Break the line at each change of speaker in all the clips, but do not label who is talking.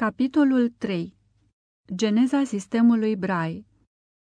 Capitolul 3 Geneza sistemului Braille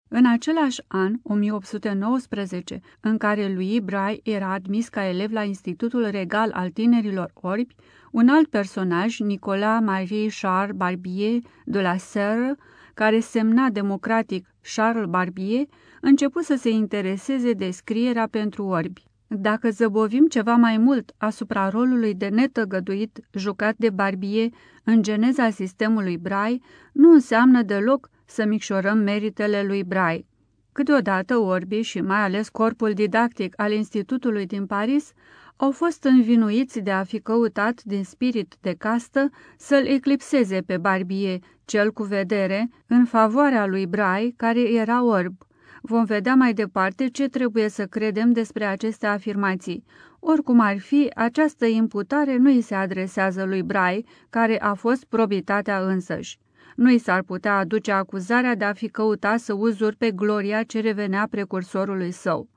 În același an, 1819, în care lui Braille era admis ca elev la Institutul Regal al Tinerilor Orbi, un alt personaj, Nicolas Marie Charles Barbier de la Serre, care semna democratic Charles Barbier, început să se intereseze de scrierea pentru orbi. Dacă zăbovim ceva mai mult asupra rolului de netăgăduit jucat de Barbie în geneza sistemului Brai, nu înseamnă deloc să micșorăm meritele lui Brai. Câteodată orbii și mai ales corpul didactic al Institutului din Paris au fost învinuiți de a fi căutat din spirit de castă să-l eclipseze pe Barbie, cel cu vedere, în favoarea lui Brai, care era orb. Vom vedea mai departe ce trebuie să credem despre aceste afirmații. Oricum ar fi, această imputare nu îi se adresează lui Brai, care a fost probitatea însăși. Nu i s-ar putea aduce acuzarea de a fi căutat să uzurpe gloria ce revenea precursorului său.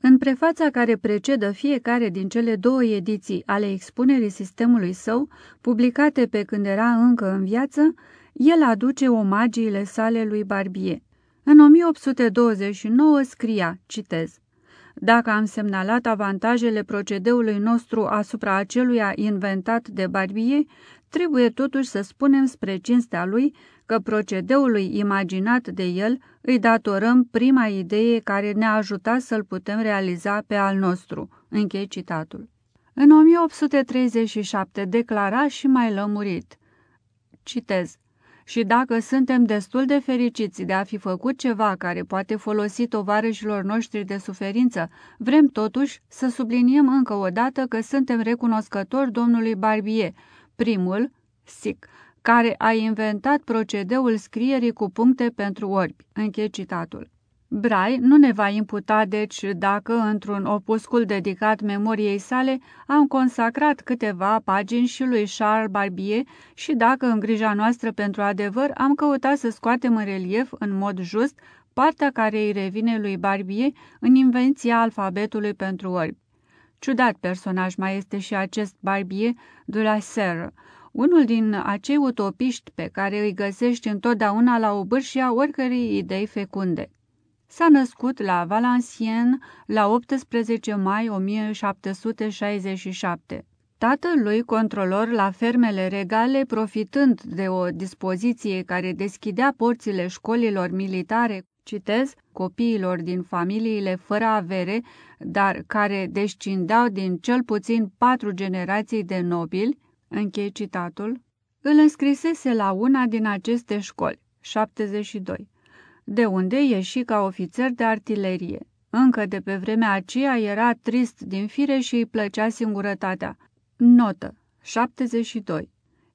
În prefața care precedă fiecare din cele două ediții ale expunerii sistemului său, publicate pe când era încă în viață, el aduce omagiile sale lui Barbier. În 1829 scria, citez, Dacă am semnalat avantajele procedeului nostru asupra aceluia inventat de Barbier, trebuie totuși să spunem spre cinstea lui că procedeului imaginat de el îi datorăm prima idee care ne-a ajutat să-l putem realiza pe al nostru. Închei citatul. În 1837 declara și mai lămurit. Citez. Și dacă suntem destul de fericiți de a fi făcut ceva care poate folosi tovarășilor noștri de suferință, vrem totuși să subliniem încă o dată că suntem recunoscători domnului Barbier, primul, SIC, care a inventat procedeul scrierii cu puncte pentru orbi. Închei citatul. Brai nu ne va imputa, deci, dacă, într-un opuscul dedicat memoriei sale, am consacrat câteva pagini și lui Charles Barbier și dacă, în grija noastră pentru adevăr, am căutat să scoatem în relief, în mod just, partea care îi revine lui Barbier în invenția alfabetului pentru orbi. Ciudat personaj mai este și acest Barbier de la Serre, unul din acei utopiști pe care îi găsești întotdeauna la obârșia oricărei idei fecunde. S-a născut la Valenciennes la 18 mai 1767. Tatălui, controlor la fermele regale, profitând de o dispoziție care deschidea porțile școlilor militare, citez, copiilor din familiile fără avere, dar care descindeau din cel puțin patru generații de nobili, închei citatul, îl înscrisese la una din aceste școli, 72 de unde ieși ca ofițer de artilerie. Încă de pe vremea aceea era trist din fire și îi plăcea singurătatea. Notă 72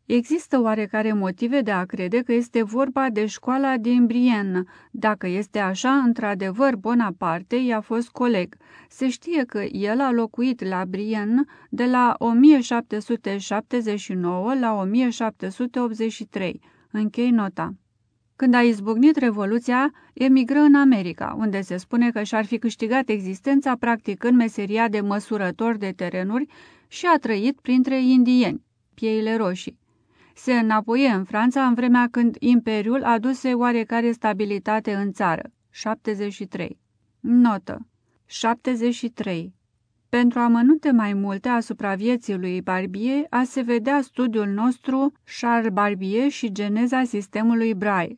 Există oarecare motive de a crede că este vorba de școala din Brienne. Dacă este așa, într-adevăr, Bonaparte i-a fost coleg. Se știe că el a locuit la Brienne de la 1779 la 1783. Închei nota. Când a izbucnit Revoluția, emigră în America, unde se spune că și-ar fi câștigat existența practicând meseria de măsurător de terenuri și a trăit printre indieni, pieile roșii. Se înapoie în Franța în vremea când Imperiul aduse oarecare stabilitate în țară. 73. Notă. 73. Pentru amănunte mai multe asupra vieții lui Barbier, a se vedea studiul nostru Charles Barbier și geneza sistemului Braille.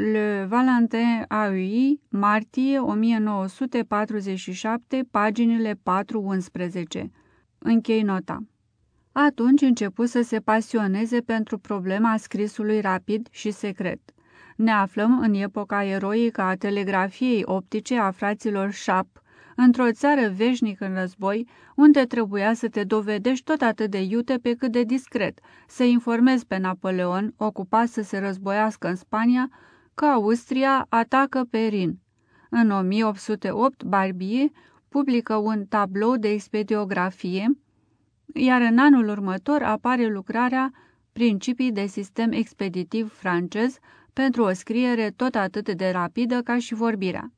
Le Valentin AUI, martie 1947, paginile 4-11. Închei nota. Atunci începu să se pasioneze pentru problema scrisului rapid și secret. Ne aflăm în epoca eroică a telegrafiei optice a fraților Șap, într-o țară veșnic în război, unde trebuia să te dovedești tot atât de iute pe cât de discret, să informezi pe Napoleon, ocupat să se războiască în Spania, că Austria atacă pe Rin. În 1808, Barbier publică un tablou de expediografie, iar în anul următor apare lucrarea Principii de sistem expeditiv francez pentru o scriere tot atât de rapidă ca și vorbirea.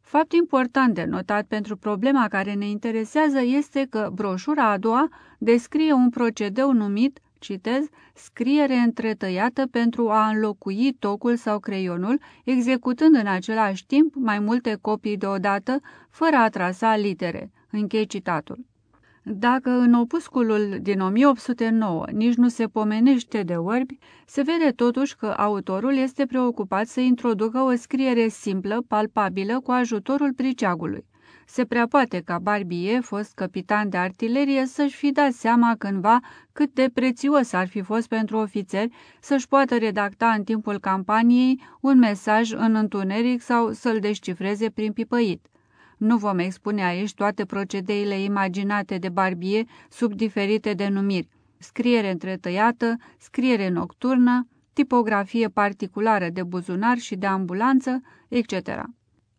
Fapt important de notat pentru problema care ne interesează este că broșura a doua descrie un procedeu numit citez, scriere întretăiată pentru a înlocui tocul sau creionul, executând în același timp mai multe copii deodată, fără a trasa litere. Închei citatul. Dacă în opusculul din 1809 nici nu se pomenește de orbi, se vede totuși că autorul este preocupat să introducă o scriere simplă, palpabilă, cu ajutorul priceagului. Se prea poate ca Barbie, fost capitan de artilerie, să-și fi dat seama cândva cât de prețios ar fi fost pentru ofițeri să-și poată redacta în timpul campaniei un mesaj în întuneric sau să-l descifreze prin pipăit. Nu vom expune aici toate procedeile imaginate de Barbie sub diferite denumiri, scriere întretăiată, scriere nocturnă, tipografie particulară de buzunar și de ambulanță, etc.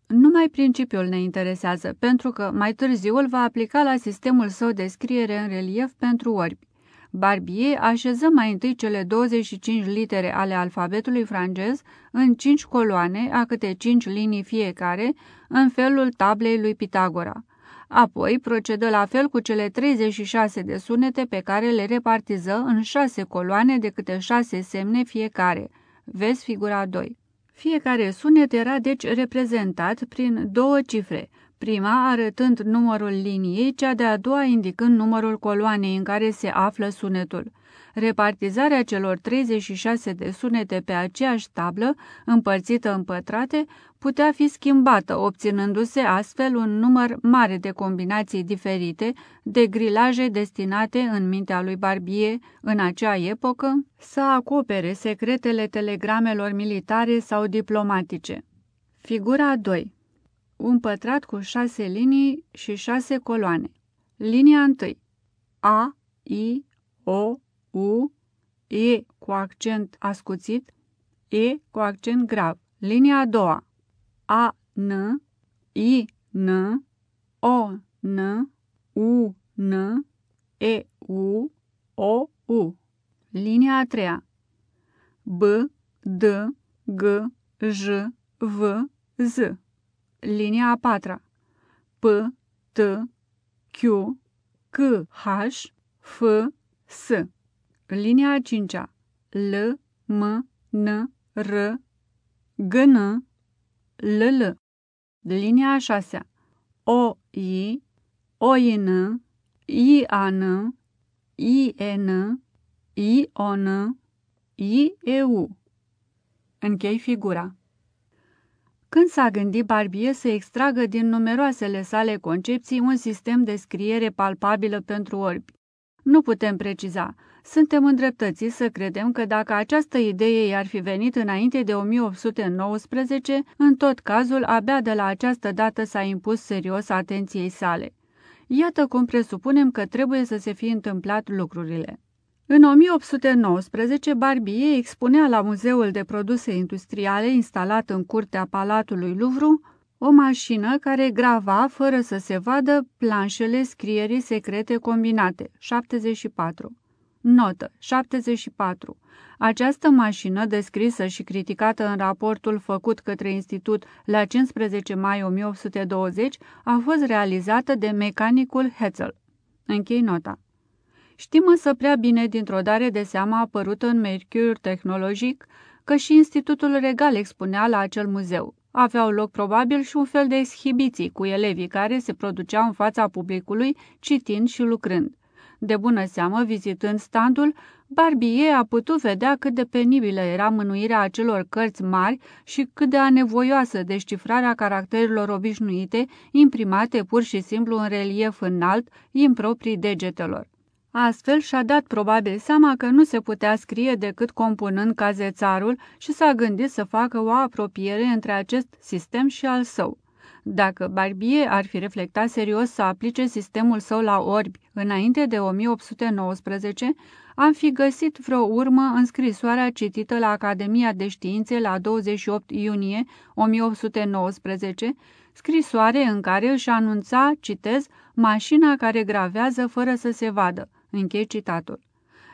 Numai principiul ne interesează, pentru că mai târziu îl va aplica la sistemul său de scriere în relief pentru orbi. Barbier așeză mai întâi cele 25 litere ale alfabetului francez în 5 coloane, a câte 5 linii fiecare, în felul tablei lui Pitagora. Apoi procedă la fel cu cele 36 de sunete pe care le repartiză în 6 coloane de câte 6 semne fiecare. Vezi figura 2. Fiecare sunet era deci reprezentat prin două cifre, prima arătând numărul liniei, cea de-a doua indicând numărul coloanei în care se află sunetul. Repartizarea celor 36 de sunete pe aceeași tablă, împărțită în pătrate, putea fi schimbată, obținându-se astfel un număr mare de combinații diferite de grilaje destinate în mintea lui Barbie în acea epocă să acopere secretele telegramelor militare sau diplomatice. Figura 2 un pătrat cu șase linii și șase coloane. Linia 1. A, I, O, U, E cu accent ascuțit, E cu accent grav. Linia a doua. A, N, I, N, O, N, U, N, E, U, O, U. Linia a treia. B, D, G, J, V, Z. Linia a patra. P, T, Q, C, H, F, S. Linia a cincea. L, M, N, R, G, N, L, L. Linia a șasea. O, I, O, I, N, I, A, N, I, E, N, I, O, N, I, E, U. Închei figura. Când s-a gândit Barbie să extragă din numeroasele sale concepții un sistem de scriere palpabilă pentru orbi? Nu putem preciza. Suntem îndreptățiți să credem că dacă această idee i-ar fi venit înainte de 1819, în tot cazul, abia de la această dată s-a impus serios atenției sale. Iată cum presupunem că trebuie să se fi întâmplat lucrurile. În 1819, Barbie expunea la Muzeul de Produse Industriale instalat în curtea Palatului Louvre o mașină care grava, fără să se vadă, planșele scrierii secrete combinate. 74. Notă. 74. Această mașină, descrisă și criticată în raportul făcut către institut la 15 mai 1820, a fost realizată de mecanicul Hetzel. Închei nota. Știm însă prea bine dintr-o dare de seamă apărută în Mercure Tehnologic că și Institutul Regal expunea la acel muzeu. Aveau loc probabil și un fel de exhibiții cu elevii care se produceau în fața publicului citind și lucrând. De bună seamă, vizitând standul, Barbie a putut vedea cât de penibilă era mânuirea acelor cărți mari și cât de anevoioasă descifrarea caracterelor obișnuite, imprimate pur și simplu în relief înalt, improprii degetelor. Astfel și-a dat probabil seama că nu se putea scrie decât compunând cazețarul și s-a gândit să facă o apropiere între acest sistem și al său. Dacă Barbier ar fi reflectat serios să aplice sistemul său la orbi înainte de 1819, am fi găsit vreo urmă în scrisoarea citită la Academia de Științe la 28 iunie 1819, scrisoare în care își anunța, citez, mașina care gravează fără să se vadă, Închei citatul.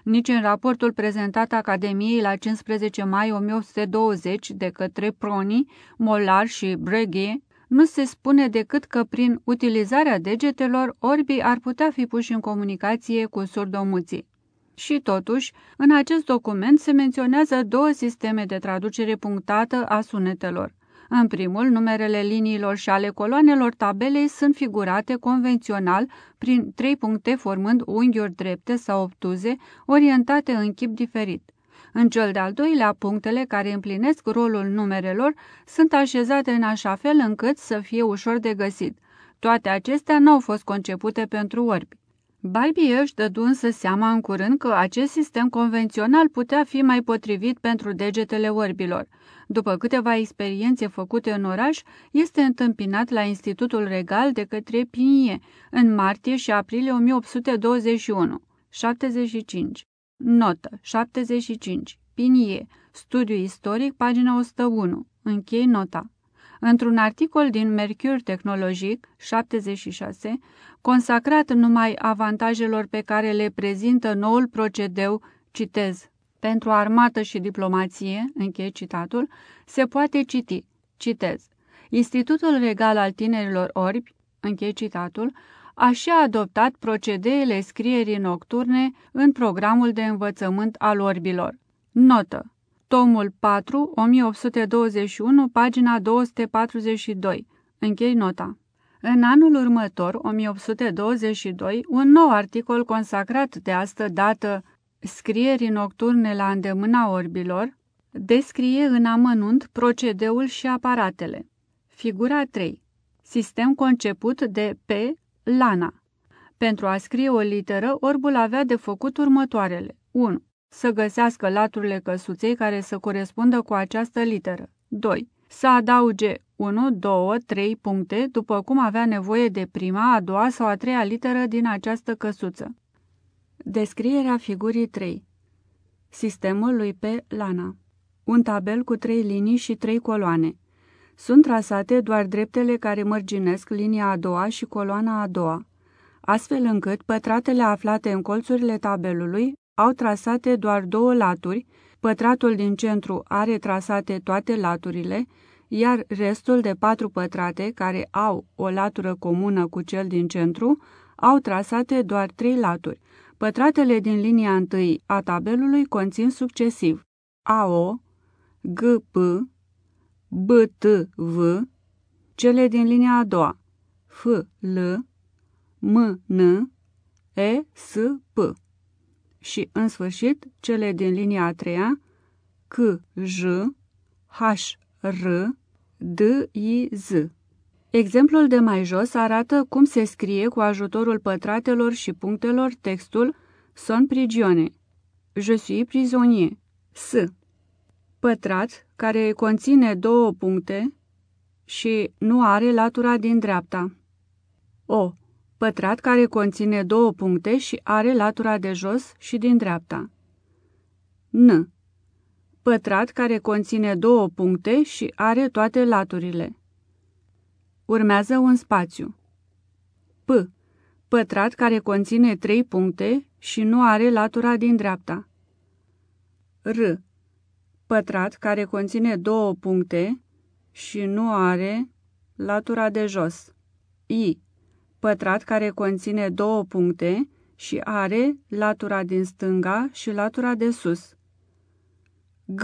Nici în raportul prezentat Academiei la 15 mai 1820 de către Proni, Molar și Breguet, nu se spune decât că prin utilizarea degetelor orbii ar putea fi puși în comunicație cu surdomuții. Și totuși, în acest document se menționează două sisteme de traducere punctată a sunetelor. În primul, numerele liniilor și ale coloanelor tabelei sunt figurate convențional prin trei puncte formând unghiuri drepte sau obtuze, orientate în chip diferit. În cel de-al doilea, punctele care împlinesc rolul numerelor sunt așezate în așa fel încât să fie ușor de găsit. Toate acestea nu au fost concepute pentru orbi. Balbi își dădu însă seama în curând că acest sistem convențional putea fi mai potrivit pentru degetele orbilor. După câteva experiențe făcute în oraș, este întâmpinat la Institutul Regal de către Pinie în martie și aprilie 1821. 75. Notă 75. Pinie. Studiu istoric, pagina 101. Închei nota. Într-un articol din Mercure Tehnologic 76, consacrat numai avantajelor pe care le prezintă noul procedeu, citez, pentru armată și diplomație, închei citatul, se poate citi, citez, Institutul Regal al Tinerilor Orbi, închei citatul, a și adoptat procedeele scrierii nocturne în programul de învățământ al orbilor. Notă. Tomul 4, 1821, pagina 242. Închei nota. În anul următor, 1822, un nou articol consacrat de astă dată scrierii nocturne la îndemâna orbilor, descrie în amănunt procedeul și aparatele. Figura 3. Sistem conceput de P. Lana. Pentru a scrie o literă, orbul avea de făcut următoarele. 1. Să găsească laturile căsuței care să corespundă cu această literă. 2. Să adauge 1, 2, 3 puncte, după cum avea nevoie de prima, a doua sau a treia literă din această căsuță. Descrierea figurii 3 Sistemul lui P. Lana Un tabel cu trei linii și trei coloane. Sunt trasate doar dreptele care mărginesc linia a doua și coloana a doua, astfel încât pătratele aflate în colțurile tabelului au trasate doar două laturi, pătratul din centru are trasate toate laturile, iar restul de patru pătrate, care au o latură comună cu cel din centru, au trasate doar trei laturi. Pătratele din linia întâi a tabelului conțin succesiv AO, GP, BTV, cele din linia a doua FL, MN, ESP și, în sfârșit, cele din linia a treia KJ, HR, DIZ. Exemplul de mai jos arată cum se scrie cu ajutorul pătratelor și punctelor textul Son prigione. Je suis prisonnier. S. Pătrat care conține două puncte și nu are latura din dreapta. O. Pătrat care conține două puncte și are latura de jos și din dreapta. N. Pătrat care conține două puncte și are toate laturile. Urmează un spațiu. P. Pătrat care conține trei puncte și nu are latura din dreapta. R. Pătrat care conține două puncte și nu are latura de jos. I. Pătrat care conține două puncte și are latura din stânga și latura de sus. G.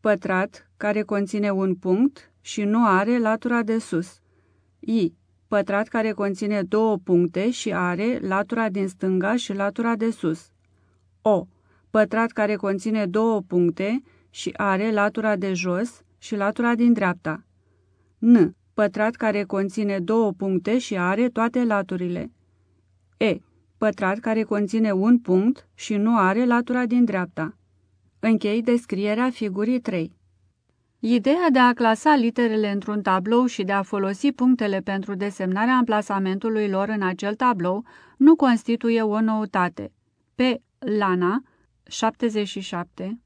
Pătrat care conține un punct și nu are latura de sus. I. Pătrat care conține două puncte și are latura din stânga și latura de sus. O. Pătrat care conține două puncte și are latura de jos și latura din dreapta. N. Pătrat care conține două puncte și are toate laturile. E. Pătrat care conține un punct și nu are latura din dreapta. Închei descrierea figurii 3. Ideea de a clasa literele într-un tablou și de a folosi punctele pentru desemnarea amplasamentului lor în acel tablou nu constituie o noutate. Pe Lana, 77,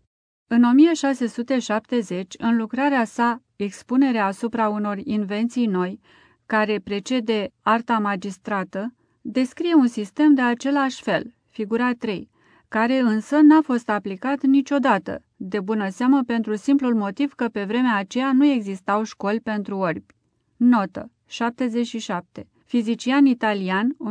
în 1670, în lucrarea sa Expunerea asupra unor invenții noi, care precede arta magistrată, descrie un sistem de același fel, figura 3, care însă n-a fost aplicat niciodată, de bună seamă pentru simplul motiv că pe vremea aceea nu existau școli pentru orbi. Notă 77. Fizician italian 1631-1687,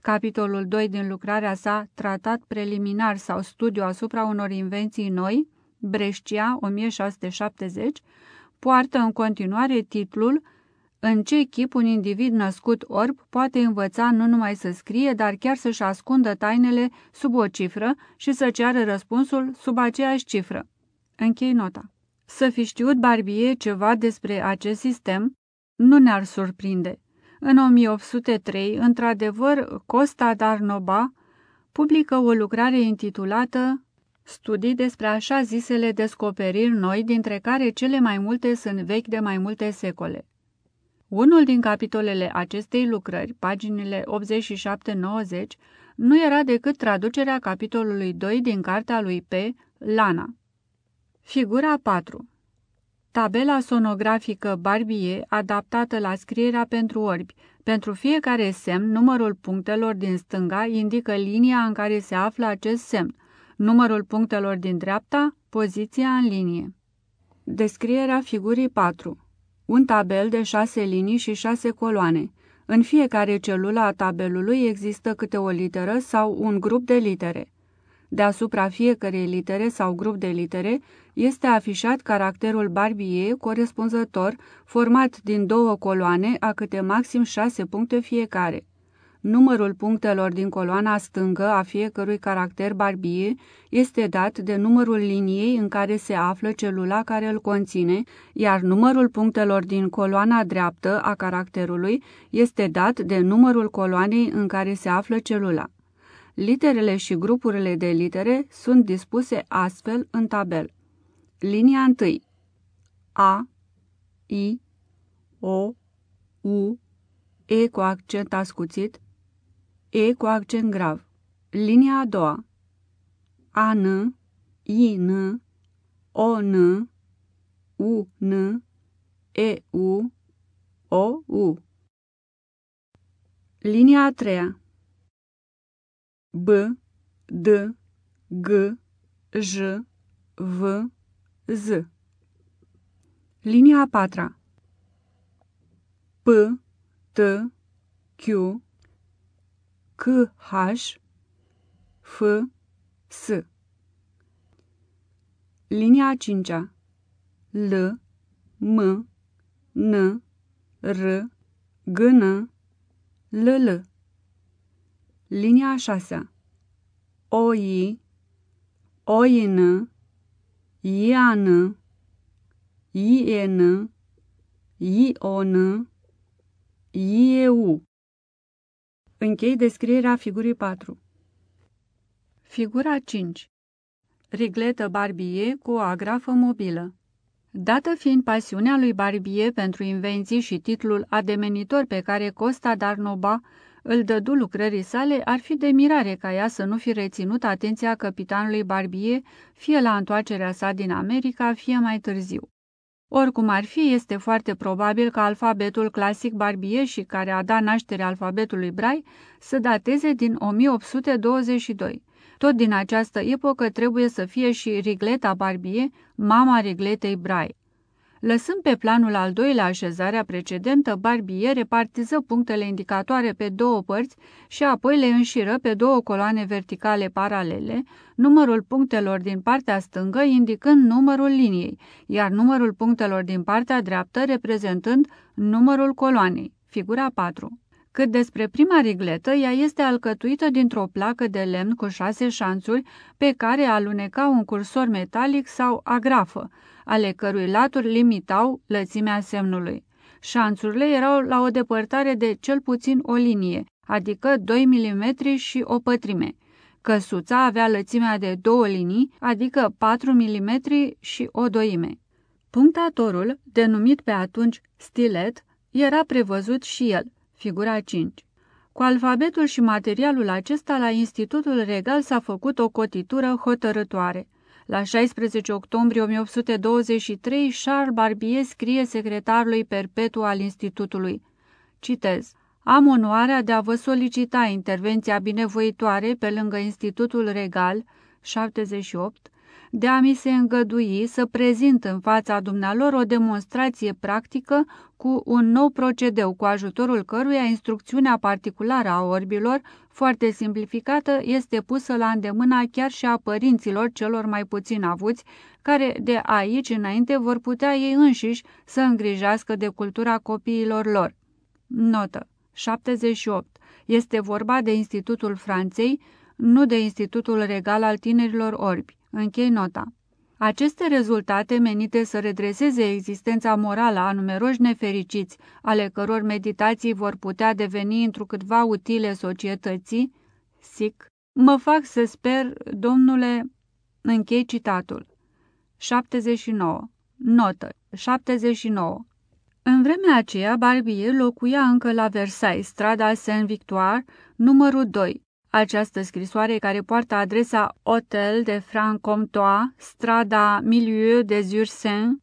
capitolul 2 din lucrarea sa Tratat preliminar sau studiu asupra unor invenții noi, Brescia 1670, poartă în continuare titlul În ce chip un individ născut orb poate învăța nu numai să scrie, dar chiar să-și ascundă tainele sub o cifră și să ceară răspunsul sub aceeași cifră. Închei nota. Să fi știut Barbie ceva despre acest sistem nu ne-ar surprinde. În 1803, într-adevăr, Costa d'Arnoba publică o lucrare intitulată Studii despre așa zisele descoperiri noi, dintre care cele mai multe sunt vechi de mai multe secole. Unul din capitolele acestei lucrări, paginile 87-90, nu era decât traducerea capitolului 2 din cartea lui P. Lana. Figura 4 Tabela sonografică Barbie, adaptată la scrierea pentru orbi. Pentru fiecare semn, numărul punctelor din stânga indică linia în care se află acest semn. Numărul punctelor din dreapta, poziția în linie. Descrierea figurii 4 Un tabel de șase linii și șase coloane. În fiecare celulă a tabelului există câte o literă sau un grup de litere. Deasupra fiecărei litere sau grup de litere este afișat caracterul Barbie corespunzător, format din două coloane a câte maxim șase puncte fiecare. Numărul punctelor din coloana stângă a fiecărui caracter Barbie este dat de numărul liniei în care se află celula care îl conține, iar numărul punctelor din coloana dreaptă a caracterului este dat de numărul coloanei în care se află celula. Literele și grupurile de litere sunt dispuse astfel în tabel. Linia 1. A, I, O, U, E cu accent ascuțit, E cu accent grav. Linia a doua. A, N, I, N, O, N, U, N, E, U, O, U. Linia a treia. B, D, G, J, V, Z. Linia a patra. P, T, Q, C, H, F, S. Linia a cincea. L, M, N, R, G, N, L, L. Linia a șasea. O-I, O-I-N, I-A-N, I-E-N, I-O-N, I-E-U. Închei descrierea figurii 4. Figura 5. Rigletă Barbie cu o agrafă mobilă. Dată fiind pasiunea lui Barbie pentru invenții și titlul ademenitor pe care Costa Darnoba îl dădu lucrării sale, ar fi de mirare ca ea să nu fi reținut atenția capitanului Barbie, fie la întoarcerea sa din America, fie mai târziu. Oricum ar fi, este foarte probabil că alfabetul clasic Barbie și care a dat naștere alfabetului Braille să dateze din 1822. Tot din această epocă trebuie să fie și Rigleta Barbie, mama Rigletei Braille. Lăsând pe planul al doilea așezarea precedentă, Barbie repartiză punctele indicatoare pe două părți și apoi le înșiră pe două coloane verticale paralele, numărul punctelor din partea stângă indicând numărul liniei, iar numărul punctelor din partea dreaptă reprezentând numărul coloanei. Figura 4 cât despre prima rigletă, ea este alcătuită dintr-o placă de lemn cu șase șanțuri pe care aluneca un cursor metalic sau agrafă, ale cărui laturi limitau lățimea semnului. Șanțurile erau la o depărtare de cel puțin o linie, adică 2 mm și o pătrime. Căsuța avea lățimea de două linii, adică 4 mm și o doime. Punctatorul, denumit pe atunci stilet, era prevăzut și el, figura 5. Cu alfabetul și materialul acesta, la Institutul Regal s-a făcut o cotitură hotărătoare. La 16 octombrie 1823, Charles Barbier scrie secretarului perpetu al Institutului. Citez. Am onoarea de a vă solicita intervenția binevoitoare pe lângă Institutul Regal, 78, de a mi se îngădui să prezint în fața dumnealor o demonstrație practică cu un nou procedeu, cu ajutorul căruia instrucțiunea particulară a orbilor, foarte simplificată, este pusă la îndemâna chiar și a părinților celor mai puțin avuți, care de aici înainte vor putea ei înșiși să îngrijească de cultura copiilor lor. Notă 78. Este vorba de Institutul Franței, nu de Institutul Regal al Tinerilor Orbi. Închei nota. Aceste rezultate menite să redreseze existența morală a numeroși nefericiți, ale căror meditații vor putea deveni întrucâtva utile societății, sic, mă fac să sper, domnule, închei citatul. 79. Notă. 79. În vremea aceea, Barbier locuia încă la Versailles, strada Saint-Victoire, numărul 2. Această scrisoare, care poartă adresa Hotel de Franc-Comtois, strada Milieu des Ursins,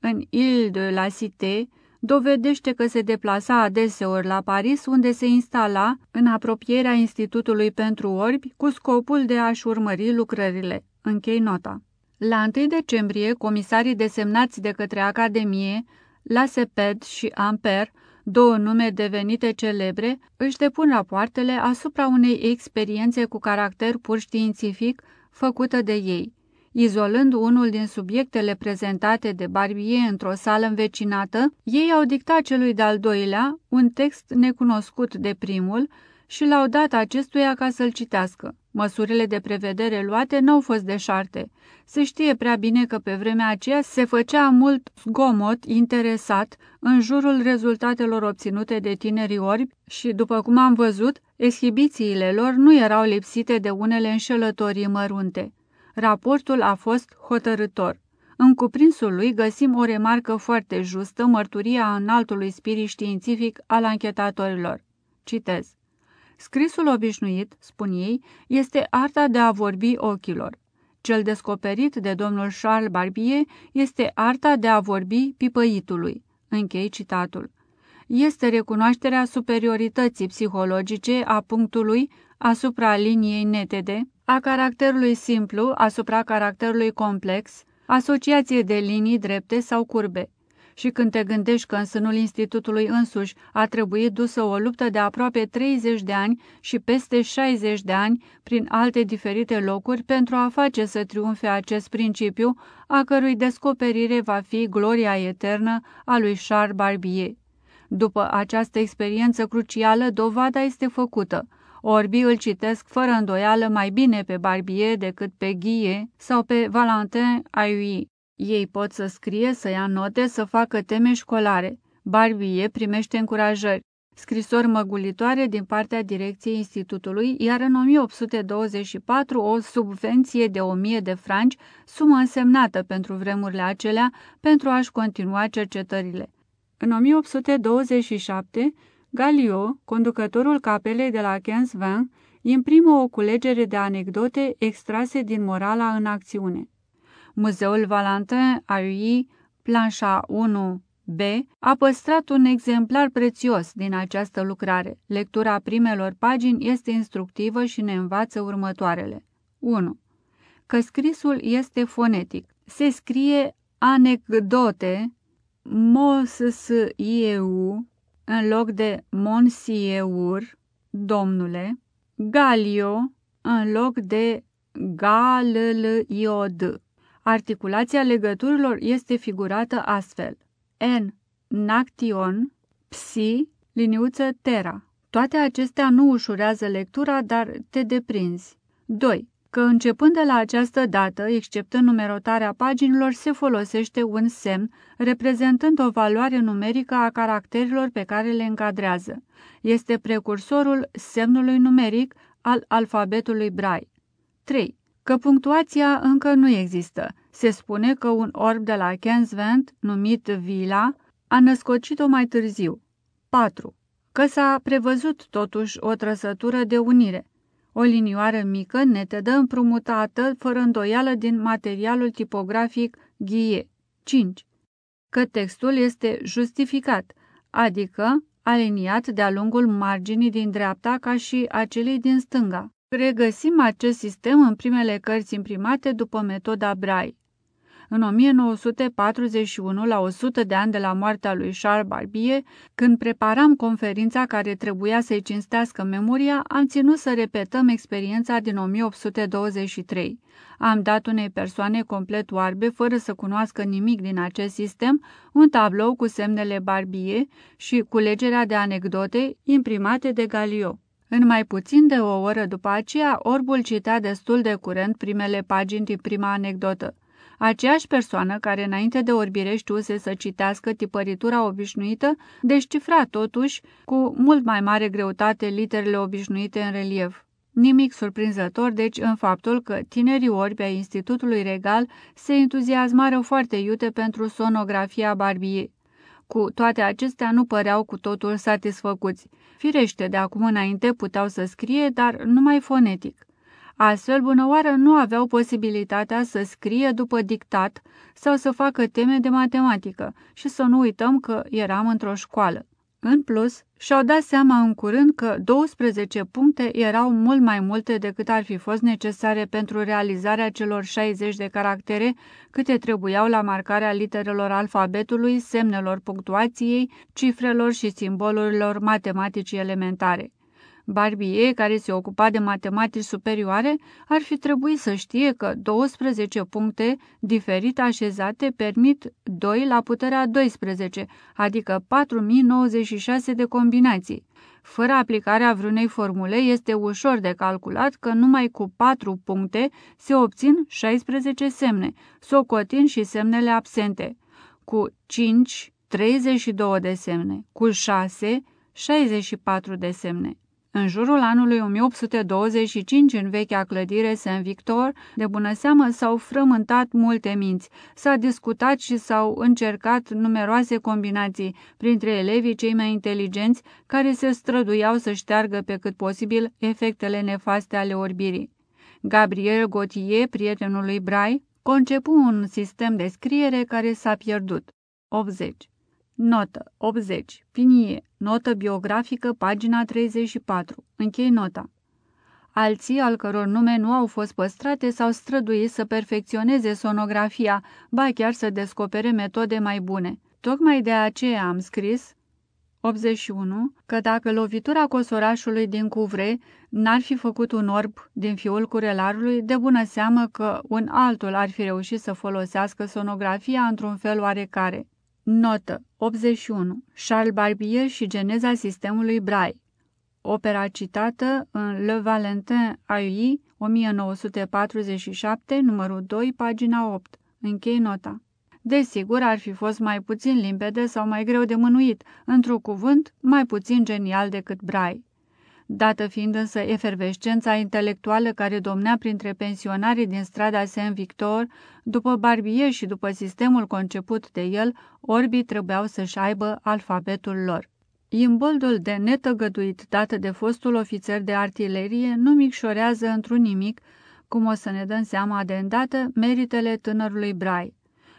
în Ile de la Cité, dovedește că se deplasa adeseori la Paris, unde se instala în apropierea Institutului pentru Orbi, cu scopul de a-și urmări lucrările. Închei nota. La 1 decembrie, comisarii desemnați de către Academie, la Seped și Amper, două nume devenite celebre, își depun rapoartele asupra unei experiențe cu caracter pur științific făcută de ei. Izolând unul din subiectele prezentate de Barbier într-o sală învecinată, ei au dictat celui de-al doilea un text necunoscut de primul și l-au dat acestuia ca să-l citească. Măsurile de prevedere luate n-au fost deșarte. Se știe prea bine că pe vremea aceea se făcea mult zgomot interesat în jurul rezultatelor obținute de tinerii orbi și, după cum am văzut, exhibițiile lor nu erau lipsite de unele înșelătorii mărunte. Raportul a fost hotărător. În cuprinsul lui găsim o remarcă foarte justă, mărturia înaltului spirit științific al anchetatorilor. Citez. Scrisul obișnuit, spun ei, este arta de a vorbi ochilor. Cel descoperit de domnul Charles Barbier este arta de a vorbi pipăitului. Închei citatul. Este recunoașterea superiorității psihologice a punctului asupra liniei netede, a caracterului simplu asupra caracterului complex, asociație de linii drepte sau curbe și când te gândești că în sânul institutului însuși a trebuit dusă o luptă de aproape 30 de ani și peste 60 de ani prin alte diferite locuri pentru a face să triumfe acest principiu, a cărui descoperire va fi gloria eternă a lui Charles Barbier. După această experiență crucială, dovada este făcută. Orbii îl citesc fără îndoială mai bine pe Barbier decât pe Ghie sau pe Valentin Ayui. Ei pot să scrie, să ia note, să facă teme școlare. Barbie primește încurajări, scrisori măgulitoare din partea direcției institutului, iar în 1824 o subvenție de 1000 de franci, sumă însemnată pentru vremurile acelea, pentru a-și continua cercetările. În 1827, Galio, conducătorul capelei de la Quinze-Vin, imprimă o culegere de anecdote extrase din morala în acțiune. Muzeul Valentin Ayui, planșa 1B, a păstrat un exemplar prețios din această lucrare. Lectura primelor pagini este instructivă și ne învață următoarele. 1. Că scrisul este fonetic. Se scrie anecdote, mos-ieu, în loc de monsieur, domnule, galio, în loc de galliod. Articulația legăturilor este figurată astfel. N. Naction, psi, liniuță tera. Toate acestea nu ușurează lectura, dar te deprinzi. 2. Că începând de la această dată, exceptând numerotarea paginilor, se folosește un semn reprezentând o valoare numerică a caracterilor pe care le încadrează. Este precursorul semnului numeric al alfabetului Braille. 3 că punctuația încă nu există. Se spune că un orb de la Kensvent, numit Vila, a născocit-o mai târziu. 4. Că s-a prevăzut totuși o trăsătură de unire, o linioară mică, netedă, împrumutată, fără îndoială din materialul tipografic ghie. 5. Că textul este justificat, adică aliniat de-a lungul marginii din dreapta ca și acelei din stânga. Regăsim acest sistem în primele cărți imprimate după metoda Braille. În 1941, la 100 de ani de la moartea lui Charles Barbier, când preparam conferința care trebuia să-i cinstească memoria, am ținut să repetăm experiența din 1823. Am dat unei persoane complet oarbe, fără să cunoască nimic din acest sistem, un tablou cu semnele Barbier și culegerea de anecdote imprimate de Galio. În mai puțin de o oră după aceea, orbul citea destul de curent primele pagini din prima anecdotă. Aceeași persoană care înainte de orbire știuse să citească tipăritura obișnuită, descifra totuși cu mult mai mare greutate literele obișnuite în relief. Nimic surprinzător, deci, în faptul că tinerii orbi ai Institutului Regal se entuziasmară foarte iute pentru sonografia Barbier. Cu toate acestea nu păreau cu totul satisfăcuți. Firește, de acum înainte puteau să scrie, dar numai fonetic. Astfel, bunăoară nu aveau posibilitatea să scrie după dictat sau să facă teme de matematică și să nu uităm că eram într-o școală. În plus, și-au dat seama în curând că 12 puncte erau mult mai multe decât ar fi fost necesare pentru realizarea celor 60 de caractere câte trebuiau la marcarea literelor alfabetului, semnelor punctuației, cifrelor și simbolurilor matematici elementare. Barbier, care se ocupa de matematici superioare, ar fi trebuit să știe că 12 puncte diferit așezate permit 2 la puterea 12, adică 4096 de combinații. Fără aplicarea vreunei formule, este ușor de calculat că numai cu 4 puncte se obțin 16 semne, socotind și semnele absente. Cu 5, 32 de semne, cu 6, 64 de semne. În jurul anului 1825, în vechea clădire Saint-Victor, de bună seamă s-au frământat multe minți. S-a discutat și s-au încercat numeroase combinații printre elevii cei mai inteligenți care se străduiau să șteargă pe cât posibil efectele nefaste ale orbirii. Gabriel Gautier, prietenul lui Bray, concepu un sistem de scriere care s-a pierdut. 80. Notă 80. Pinie. Notă biografică, pagina 34. Închei nota. Alții, al căror nume nu au fost păstrate, s-au străduit să perfecționeze sonografia, ba chiar să descopere metode mai bune. Tocmai de aceea am scris 81, că dacă lovitura cosorașului din Cuvre n-ar fi făcut un orb din fiul curelarului, de bună seamă că un altul ar fi reușit să folosească sonografia într-un fel oarecare. Notă 81. Charles Barbier și geneza sistemului Braille. Opera citată în Le Valentin AI, 1947, numărul 2, pagina 8. Închei nota. Desigur, ar fi fost mai puțin limpede sau mai greu de mânuit, într-un cuvânt mai puțin genial decât Braille. Dată fiind însă efervescența intelectuală care domnea printre pensionarii din strada Saint-Victor, după Barbier și după sistemul conceput de el, orbii trebuiau să-și aibă alfabetul lor. Imboldul de netăgăduit dat de fostul ofițer de artilerie nu micșorează într-un nimic, cum o să ne dăm seama de îndată, meritele tânărului Brai.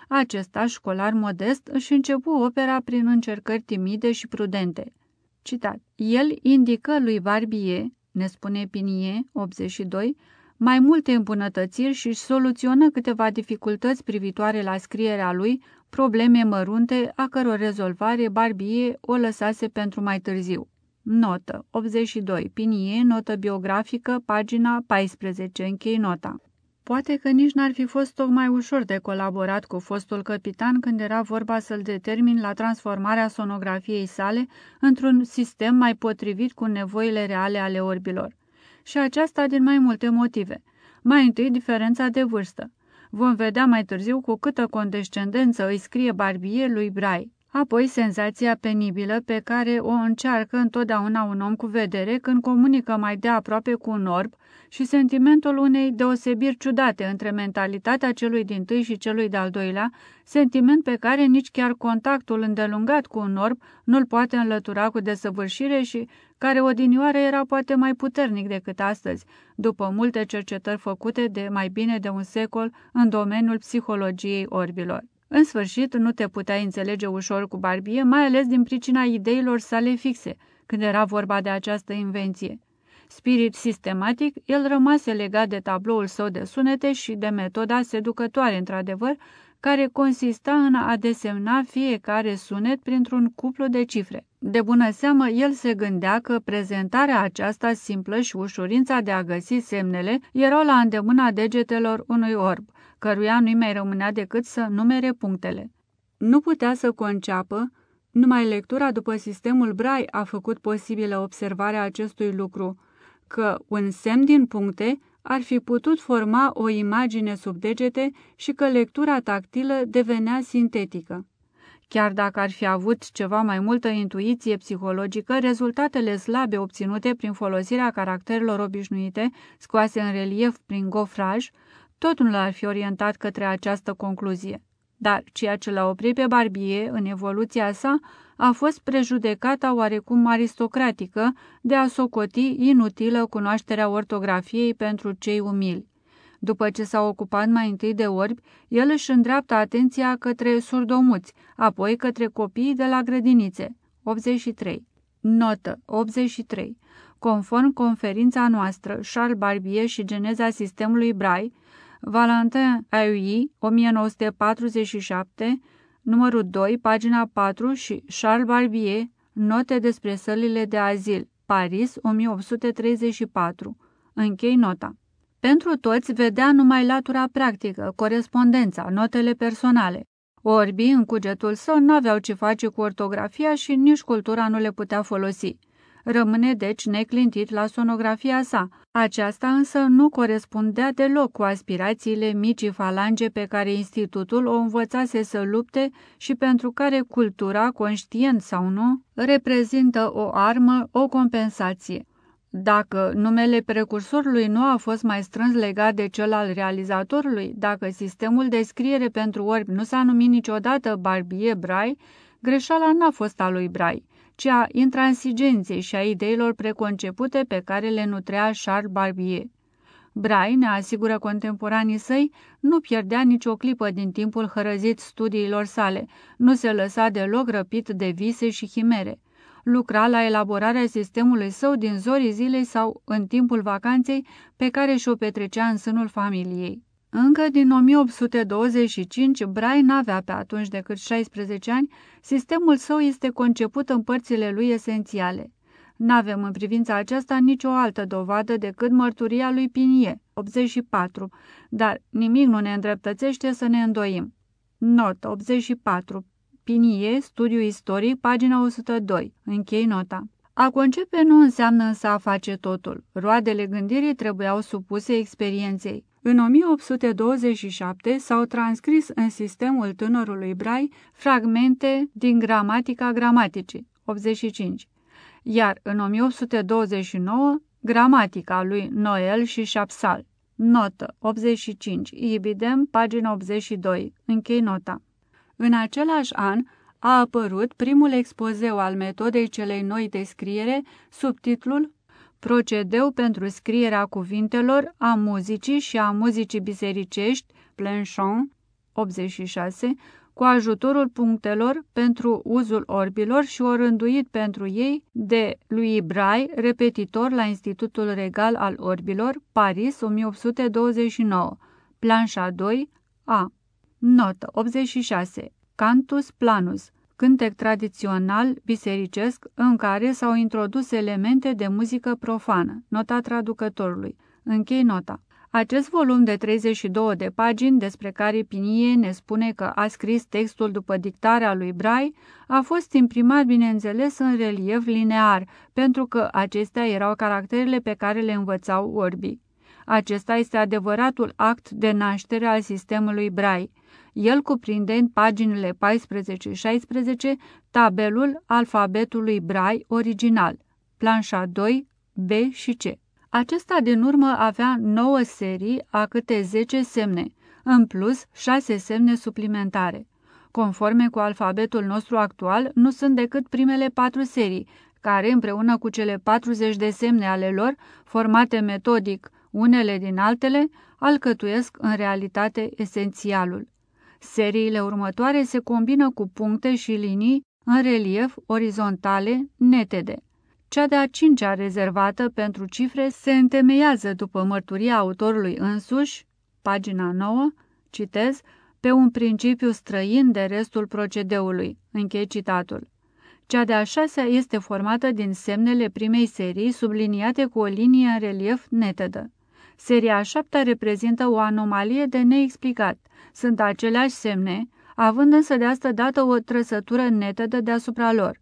Acesta, școlar modest, își începu opera prin încercări timide și prudente. Citat. El indică lui Barbier, ne spune Pinie, 82, mai multe îmbunătățiri și soluționă câteva dificultăți privitoare la scrierea lui, probleme mărunte, a căror rezolvare Barbier o lăsase pentru mai târziu. Notă 82. Pinie, notă biografică, pagina 14. Închei nota. Poate că nici n-ar fi fost tocmai ușor de colaborat cu fostul capitan când era vorba să-l determin la transformarea sonografiei sale într-un sistem mai potrivit cu nevoile reale ale orbilor. Și aceasta din mai multe motive. Mai întâi, diferența de vârstă. Vom vedea mai târziu cu câtă condescendență îi scrie Barbier lui Brai. Apoi senzația penibilă pe care o încearcă întotdeauna un om cu vedere când comunică mai de aproape cu un orb și sentimentul unei deosebiri ciudate între mentalitatea celui din tâi și celui de-al doilea, sentiment pe care nici chiar contactul îndelungat cu un orb nu-l poate înlătura cu desăvârșire și care odinioară era poate mai puternic decât astăzi, după multe cercetări făcute de mai bine de un secol în domeniul psihologiei orbilor. În sfârșit, nu te puteai înțelege ușor cu Barbie, mai ales din pricina ideilor sale fixe, când era vorba de această invenție. Spirit sistematic, el rămase legat de tabloul său de sunete și de metoda seducătoare, într-adevăr, care consista în a desemna fiecare sunet printr-un cuplu de cifre. De bună seamă, el se gândea că prezentarea aceasta simplă și ușurința de a găsi semnele erau la îndemâna degetelor unui orb, căruia nu-i mai rămânea decât să numere punctele. Nu putea să conceapă, numai lectura după sistemul Braille a făcut posibilă observarea acestui lucru, că un semn din puncte ar fi putut forma o imagine sub degete și că lectura tactilă devenea sintetică. Chiar dacă ar fi avut ceva mai multă intuiție psihologică, rezultatele slabe obținute prin folosirea caracterelor obișnuite, scoase în relief prin gofraj, tot nu l-ar fi orientat către această concluzie. Dar ceea ce l-a oprit pe Barbie în evoluția sa a fost prejudecata oarecum aristocratică de a socoti inutilă cunoașterea ortografiei pentru cei umili. După ce s-a ocupat mai întâi de orbi, el își îndreaptă atenția către surdomuți, apoi către copiii de la grădinițe. 83. Notă 83. Conform conferința noastră, Charles Barbier și geneza sistemului Braille, Valentin Ayui, 1947, numărul 2, pagina 4 și Charles Barbier, note despre sălile de azil, Paris, 1834. Închei nota. Pentru toți vedea numai latura practică, corespondența, notele personale. Orbii, în cugetul său, n-aveau ce face cu ortografia și nici cultura nu le putea folosi. Rămâne deci neclintit la sonografia sa. Aceasta însă nu corespundea deloc cu aspirațiile micii falange pe care institutul o învățase să lupte și pentru care cultura, conștient sau nu, reprezintă o armă, o compensație. Dacă numele precursorului nu a fost mai strâns legat de cel al realizatorului, dacă sistemul de scriere pentru orbi nu s-a numit niciodată Barbier Brai, greșeala n-a fost a lui Brai ci a intransigenței și a ideilor preconcepute pe care le nutrea Charles Barbier. Bray, ne asigură contemporanii săi, nu pierdea nicio clipă din timpul hărăzit studiilor sale, nu se lăsa deloc răpit de vise și chimere. Lucra la elaborarea sistemului său din zorii zilei sau în timpul vacanței pe care și-o petrecea în sânul familiei. Încă din 1825, Bray n-avea pe atunci decât 16 ani, sistemul său este conceput în părțile lui esențiale. N-avem în privința aceasta nicio altă dovadă decât mărturia lui Pinie, 84, dar nimic nu ne îndreptățește să ne îndoim. Not 84. Pinie, studiu istoric, pagina 102. Închei nota. A concepe nu înseamnă însă a face totul. Roadele gândirii trebuiau supuse experienței. În 1827 s-au transcris în sistemul tânărului Brai fragmente din gramatica gramaticii, 85, iar în 1829 gramatica lui Noel și Chapsal. Notă 85, Ibidem, pagina 82, închei nota. În același an a apărut primul expozeu al metodei celei noi de scriere sub titlul procedeu pentru scrierea cuvintelor a muzicii și a muzicii bisericești, Plenchon, 86, cu ajutorul punctelor pentru uzul orbilor și orânduit pentru ei de lui Bray, repetitor la Institutul Regal al Orbilor, Paris, 1829, planșa 2, A. Notă 86. Cantus Planus cântec tradițional bisericesc în care s-au introdus elemente de muzică profană, nota traducătorului. Închei nota. Acest volum de 32 de pagini, despre care Pinie ne spune că a scris textul după dictarea lui Brai, a fost imprimat, bineînțeles, în relief linear, pentru că acestea erau caracterele pe care le învățau orbii. Acesta este adevăratul act de naștere al sistemului Brai. El cuprinde în paginile 14-16 tabelul alfabetului Brai original, planșa 2, B și C. Acesta din urmă avea 9 serii a câte 10 semne, în plus 6 semne suplimentare. Conforme cu alfabetul nostru actual, nu sunt decât primele patru serii, care, împreună cu cele 40 de semne ale lor, formate metodic unele din altele, alcătuiesc în realitate esențialul. Seriile următoare se combină cu puncte și linii în relief orizontale netede. Cea de-a cincea rezervată pentru cifre se întemeiază după mărturia autorului însuși, pagina 9, citez, pe un principiu străin de restul procedeului. Închei citatul. Cea de-a șasea este formată din semnele primei serii subliniate cu o linie în relief netedă. Seria a șaptea reprezintă o anomalie de neexplicat. Sunt aceleași semne, având însă de asta dată o trăsătură netedă deasupra lor.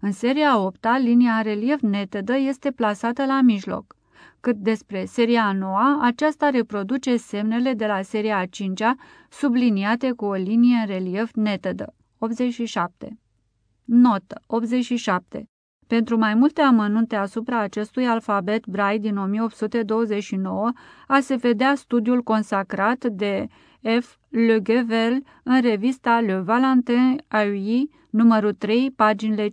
În seria a opta, linia în relief netedă este plasată la mijloc. Cât despre seria a noua, aceasta reproduce semnele de la seria a cincea, subliniate cu o linie în relief netedă. 87. Notă 87. Pentru mai multe amănunte asupra acestui alfabet Braille din 1829, a se vedea studiul consacrat de F. Le Gevel în revista Le Valentin Aui, numărul 3, paginile 54-61,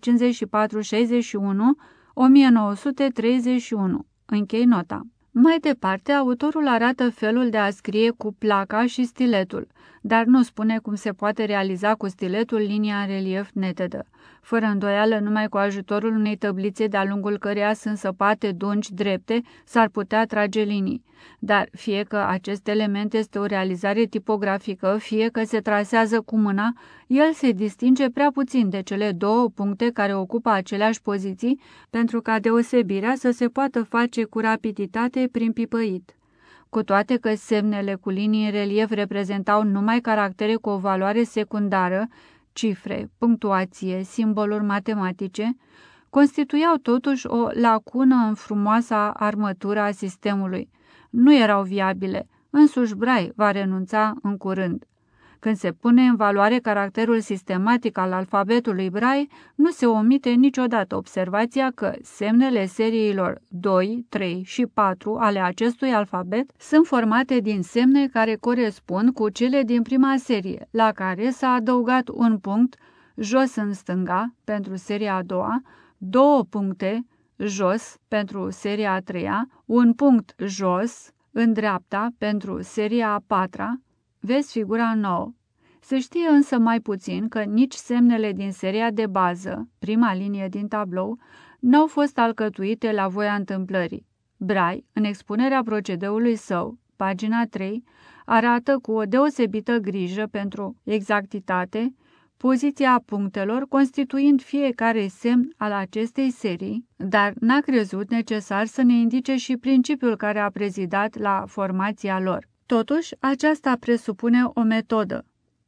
1931. Închei nota. Mai departe, autorul arată felul de a scrie cu placa și stiletul, dar nu spune cum se poate realiza cu stiletul linia în relief netedă. Fără îndoială, numai cu ajutorul unei tăblițe de-a lungul căreia sunt săpate dungi drepte, s-ar putea trage linii. Dar fie că acest element este o realizare tipografică, fie că se trasează cu mâna, el se distinge prea puțin de cele două puncte care ocupă aceleași poziții, pentru ca deosebirea să se poată face cu rapiditate prin pipăit. Cu toate că semnele cu linii în relief reprezentau numai caractere cu o valoare secundară, cifre, punctuație, simboluri matematice, constituiau totuși o lacună în frumoasa armătură a sistemului. Nu erau viabile. Însuși Brai va renunța în curând. Când se pune în valoare caracterul sistematic al alfabetului Brai, nu se omite niciodată observația că semnele seriilor 2, 3 și 4 ale acestui alfabet sunt formate din semne care corespund cu cele din prima serie, la care s-a adăugat un punct jos în stânga pentru seria a doua, două puncte jos pentru seria a treia, un punct jos în dreapta pentru seria a patra, Vezi figura nouă. Se știe însă mai puțin că nici semnele din seria de bază, prima linie din tablou, n-au fost alcătuite la voia întâmplării. Brai, în expunerea procedeului său, pagina 3, arată cu o deosebită grijă pentru exactitate poziția punctelor constituind fiecare semn al acestei serii, dar n-a crezut necesar să ne indice și principiul care a prezidat la formația lor. Totuși, aceasta presupune o metodă.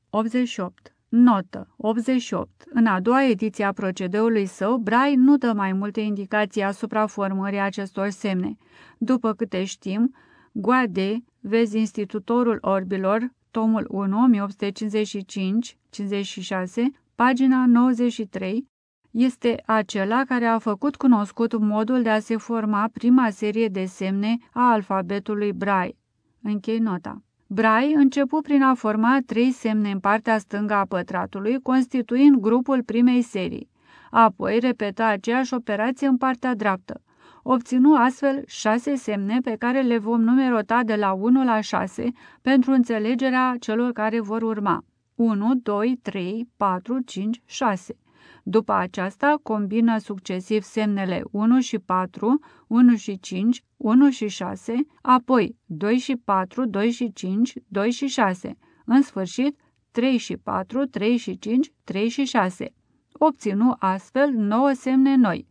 88. Notă 88. În a doua ediție a procedeului său, Brai nu dă mai multe indicații asupra formării acestor semne. După câte știm, Guade, vezi Institutorul Orbilor, tomul 1, 1855-56, pagina 93, este acela care a făcut cunoscut modul de a se forma prima serie de semne a alfabetului Braille. Închei nota. Brai începu prin a forma trei semne în partea stângă a pătratului, constituind grupul primei serii. Apoi repeta aceeași operație în partea dreaptă. Obținu astfel șase semne pe care le vom numerota de la 1 la 6 pentru înțelegerea celor care vor urma. 1, 2, 3, 4, 5, 6. După aceasta, combină succesiv semnele 1 și 4, 1 și 5, 1 și 6, apoi 2 și 4, 2 și 5, 2 și 6. În sfârșit, 3 și 4, 3 și 5, 3 și 6. Obținu astfel 9 semne noi.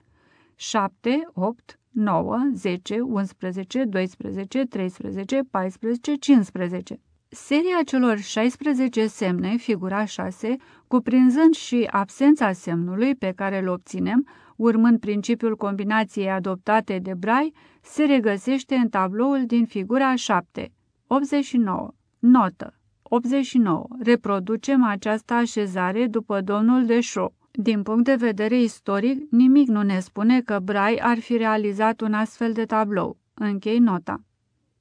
7, 8, 9, 10, 11, 12, 13, 14, 15. Seria celor 16 semne, figura 6, cuprinzând și absența semnului pe care îl obținem, urmând principiul combinației adoptate de Brai, se regăsește în tabloul din figura 7. 89. Notă. 89. Reproducem această așezare după domnul de Șo. Din punct de vedere istoric, nimic nu ne spune că Brai ar fi realizat un astfel de tablou. Închei nota.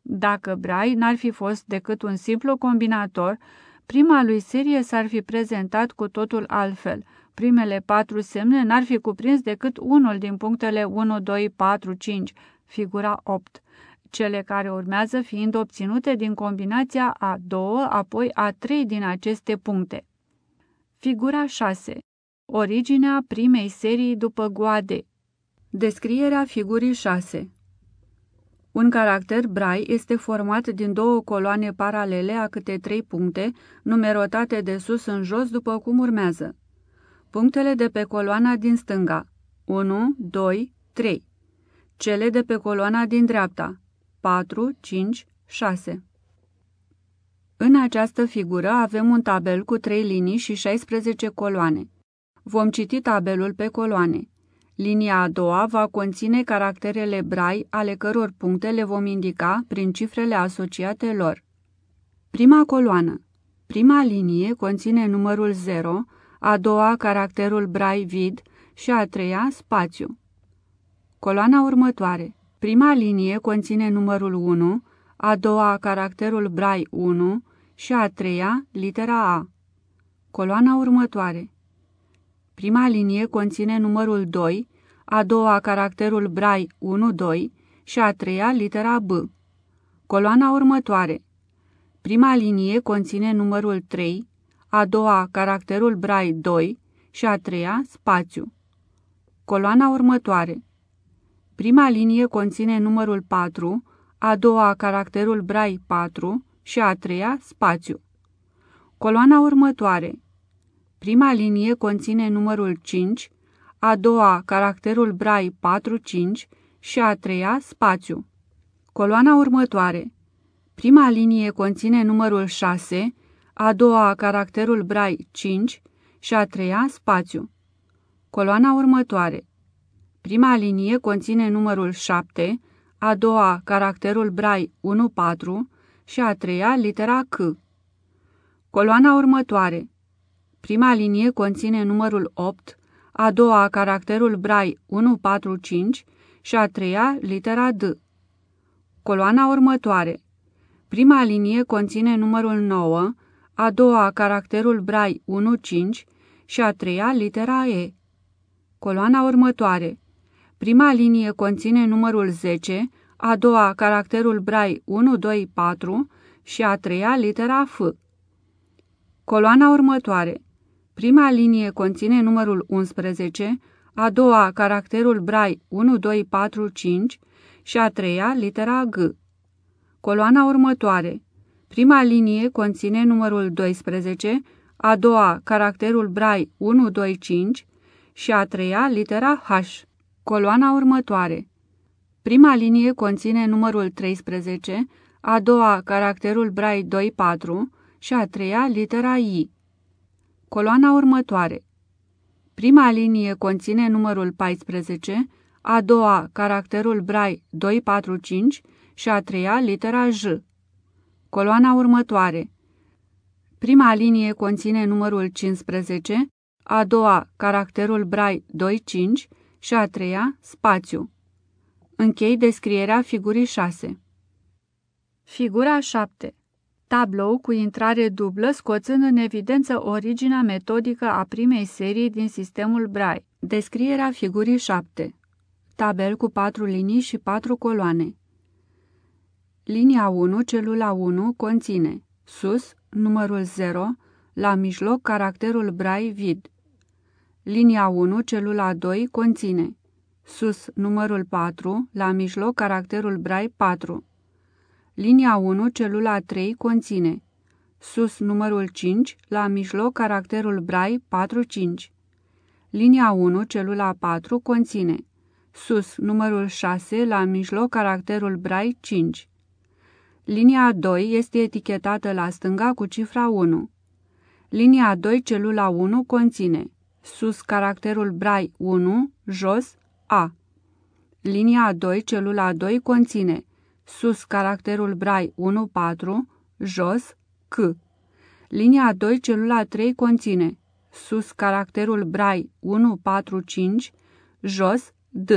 Dacă Brai n-ar fi fost decât un simplu combinator, prima lui serie s-ar fi prezentat cu totul altfel. Primele patru semne n-ar fi cuprins decât unul din punctele 1, 2, 4, 5, figura 8, cele care urmează fiind obținute din combinația a două, apoi a trei din aceste puncte. Figura 6. Originea primei serii după Goade Descrierea figurii 6 Un caracter Braille este format din două coloane paralele a câte trei puncte, numerotate de sus în jos după cum urmează. Punctele de pe coloana din stânga 1, 2, 3 Cele de pe coloana din dreapta 4, 5, 6 În această figură avem un tabel cu trei linii și 16 coloane. Vom citi tabelul pe coloane. Linia a doua va conține caracterele brai ale căror puncte le vom indica prin cifrele asociate lor. Prima coloană. Prima linie conține numărul 0, a doua caracterul brai vid și a treia spațiu. Coloana următoare. Prima linie conține numărul 1, a doua caracterul brai 1 și a treia litera A. Coloana următoare. Prima linie conține numărul 2, a doua caracterul brai 1-2 și a treia litera B. Coloana următoare. Prima linie conține numărul 3, a doua caracterul brai 2 și a treia spațiu. Coloana următoare. Prima linie conține numărul 4, a doua caracterul brai 4 și a treia spațiu. Coloana următoare. Prima linie conține numărul 5, a doua caracterul brai 4-5 și a treia spațiu. Coloana următoare. Prima linie conține numărul 6, a doua caracterul brai 5 și a treia spațiu. Coloana următoare. Prima linie conține numărul 7, a doua caracterul brai 1-4 și a treia litera C. Coloana următoare. Prima linie conține numărul 8, a doua caracterul brai 145 și a treia litera D. Coloana următoare. Prima linie conține numărul 9, a doua caracterul brai 15 și a treia litera E. Coloana următoare. Prima linie conține numărul 10, a doua caracterul brai 124 și a treia litera F. Coloana următoare. Prima linie conține numărul 11, a doua caracterul brai 1, 2, 4, 5 și a treia litera G. Coloana următoare. Prima linie conține numărul 12, a doua caracterul brai 1, 2, 5 și a treia litera H. Coloana următoare. Prima linie conține numărul 13, a doua caracterul brai 2, 4 și a treia litera I. Coloana următoare. Prima linie conține numărul 14, a doua caracterul brai 245 și a treia litera J. Coloana următoare. Prima linie conține numărul 15, a doua caracterul brai 25 și a treia spațiu. Închei descrierea figurii 6. Figura 7 tablou cu intrare dublă scoțând în evidență originea metodică a primei serii din sistemul Braille. Descrierea figurii 7. Tabel cu patru linii și patru coloane. Linia 1, celula 1, conține sus, numărul 0, la mijloc caracterul Braille vid. Linia 1, celula 2, conține sus, numărul 4, la mijloc caracterul Braille 4. Linia 1, celula 3, conține Sus numărul 5, la mijloc caracterul brai 4-5. Linia 1, celula 4, conține Sus numărul 6, la mijloc caracterul brai 5. Linia 2 este etichetată la stânga cu cifra 1. Linia 2, celula 1, conține Sus caracterul brai 1, jos A. Linia 2, celula 2, conține sus caracterul brai 1-4, jos C. Linia 2, celula 3 conține sus caracterul brai 1-4-5, jos D.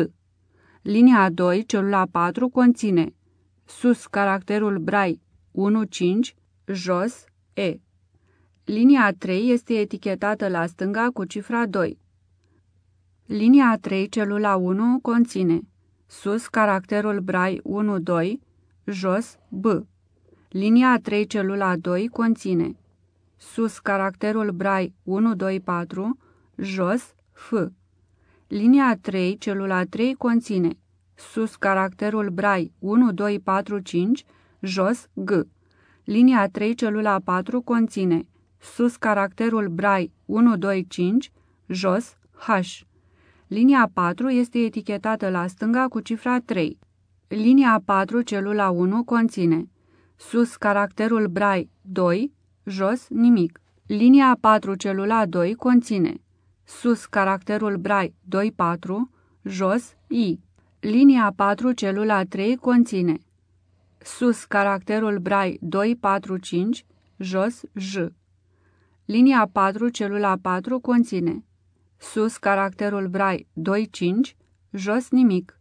Linia 2, celula 4 conține sus caracterul brai 1-5, jos E. Linia 3 este etichetată la stânga cu cifra 2. Linia 3, celula 1, conține sus caracterul brai 1-2, jos B. Linia 3, celula 2, conține sus caracterul brai 1-2-4, jos F. Linia 3, celula 3, conține sus caracterul brai 1, 2, 4, 5, jos G. Linia 3, celula 4, conține sus caracterul brai 1, 2, 5, jos H. Linia 4 este etichetată la stânga cu cifra 3. Linia 4, celula 1, conține sus caracterul brai 2, jos nimic. Linia 4, celula 2, conține sus caracterul brai 2, 4, jos I. Linia 4, celula 3, conține sus caracterul brai 2, 4, 5, jos J. Linia 4, celula 4, conține sus caracterul brai 2, 5, jos nimic.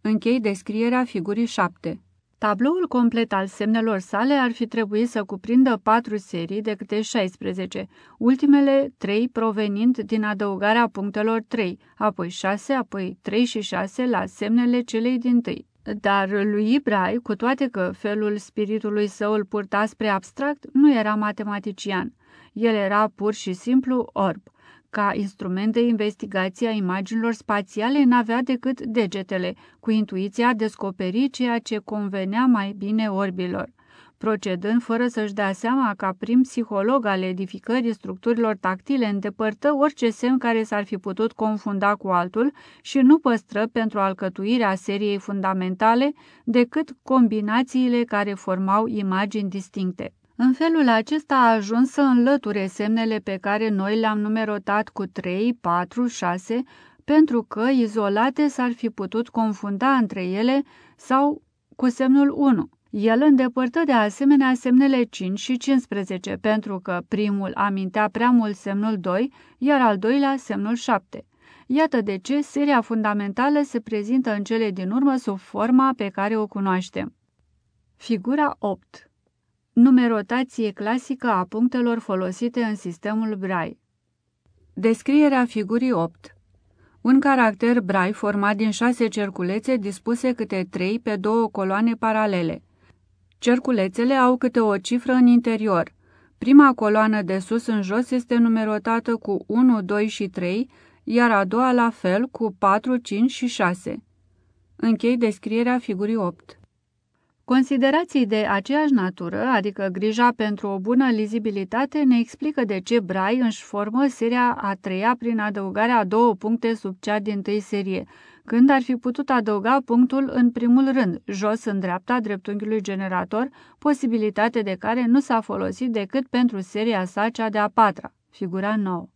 Închei descrierea figurii 7. Tabloul complet al semnelor sale ar fi trebuit să cuprindă patru serii de câte 16, ultimele trei provenind din adăugarea punctelor 3, apoi 6, apoi 3 și 6 la semnele celei din tâi. Dar lui Ibrai, cu toate că felul spiritului său îl purta spre abstract, nu era matematician. El era pur și simplu orb. Ca instrument de investigație a imaginilor spațiale n-avea decât degetele, cu intuiția descoperi ceea ce convenea mai bine orbilor procedând fără să-și dea seama ca prim psiholog al edificării structurilor tactile, îndepărtă orice semn care s-ar fi putut confunda cu altul și nu păstră pentru alcătuirea seriei fundamentale decât combinațiile care formau imagini distincte. În felul acesta a ajuns să înlăture semnele pe care noi le-am numerotat cu 3, 4, 6, pentru că, izolate, s-ar fi putut confunda între ele sau cu semnul 1. El îndepărtă de asemenea semnele 5 și 15, pentru că primul amintea prea mult semnul 2, iar al doilea semnul 7. Iată de ce seria fundamentală se prezintă în cele din urmă sub forma pe care o cunoaștem. Figura 8 Numerotație clasică a punctelor folosite în sistemul Braille. Descrierea figurii 8 Un caracter Braille format din șase cerculețe dispuse câte trei pe două coloane paralele. Cerculețele au câte o cifră în interior. Prima coloană de sus în jos este numerotată cu 1, 2 și 3, iar a doua la fel cu 4, 5 și 6. Închei descrierea figurii 8. Considerații de aceeași natură, adică grija pentru o bună lizibilitate, ne explică de ce Brai își formă seria a treia prin adăugarea a două puncte sub cea din tâi serie, când ar fi putut adăuga punctul în primul rând, jos în dreapta dreptunghiului generator, posibilitate de care nu s-a folosit decât pentru seria sa cea de-a patra, figura 9.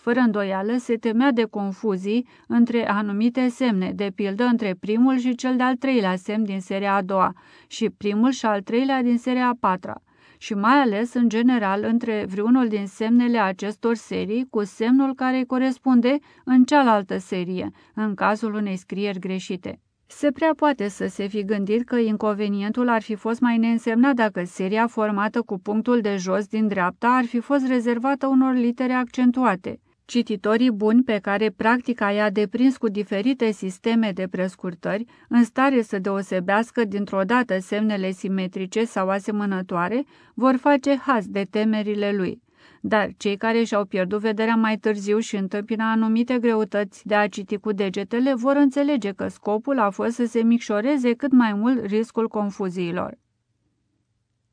Fără îndoială, se temea de confuzii între anumite semne, de pildă între primul și cel de-al treilea semn din seria a doua și primul și al treilea din seria a patra și mai ales, în general, între vreunul din semnele acestor serii cu semnul care corespunde în cealaltă serie, în cazul unei scrieri greșite. Se prea poate să se fi gândit că inconvenientul ar fi fost mai neînsemnat dacă seria formată cu punctul de jos din dreapta ar fi fost rezervată unor litere accentuate. Cititorii buni pe care practica i-a deprins cu diferite sisteme de prescurtări, în stare să deosebească dintr-o dată semnele simetrice sau asemănătoare, vor face haz de temerile lui. Dar cei care și-au pierdut vederea mai târziu și întâmpină anumite greutăți de a citi cu degetele vor înțelege că scopul a fost să se micșoreze cât mai mult riscul confuziilor.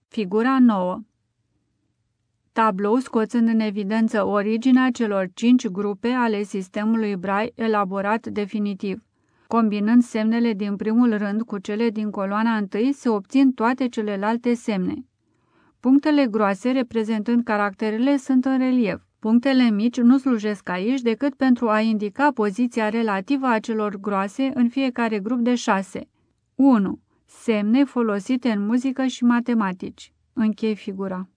Figura 9 tablou scoțând în evidență originea celor cinci grupe ale sistemului Braille elaborat definitiv. Combinând semnele din primul rând cu cele din coloana întâi, se obțin toate celelalte semne. Punctele groase, reprezentând caracterele, sunt în relief. Punctele mici nu slujesc aici decât pentru a indica poziția relativă a celor groase în fiecare grup de șase. 1. Semne folosite în muzică și matematici. Închei figura.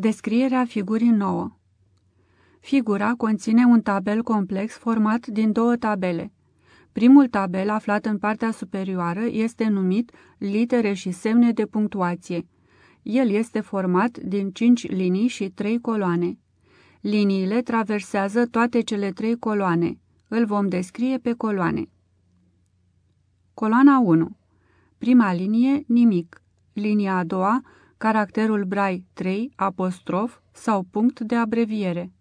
Descrierea figurii nouă Figura conține un tabel complex format din două tabele. Primul tabel, aflat în partea superioară, este numit litere și semne de punctuație. El este format din cinci linii și trei coloane. Liniile traversează toate cele trei coloane. Îl vom descrie pe coloane. Coloana 1. Prima linie, nimic. Linia a doua, caracterul brai 3, apostrof sau punct de abreviere.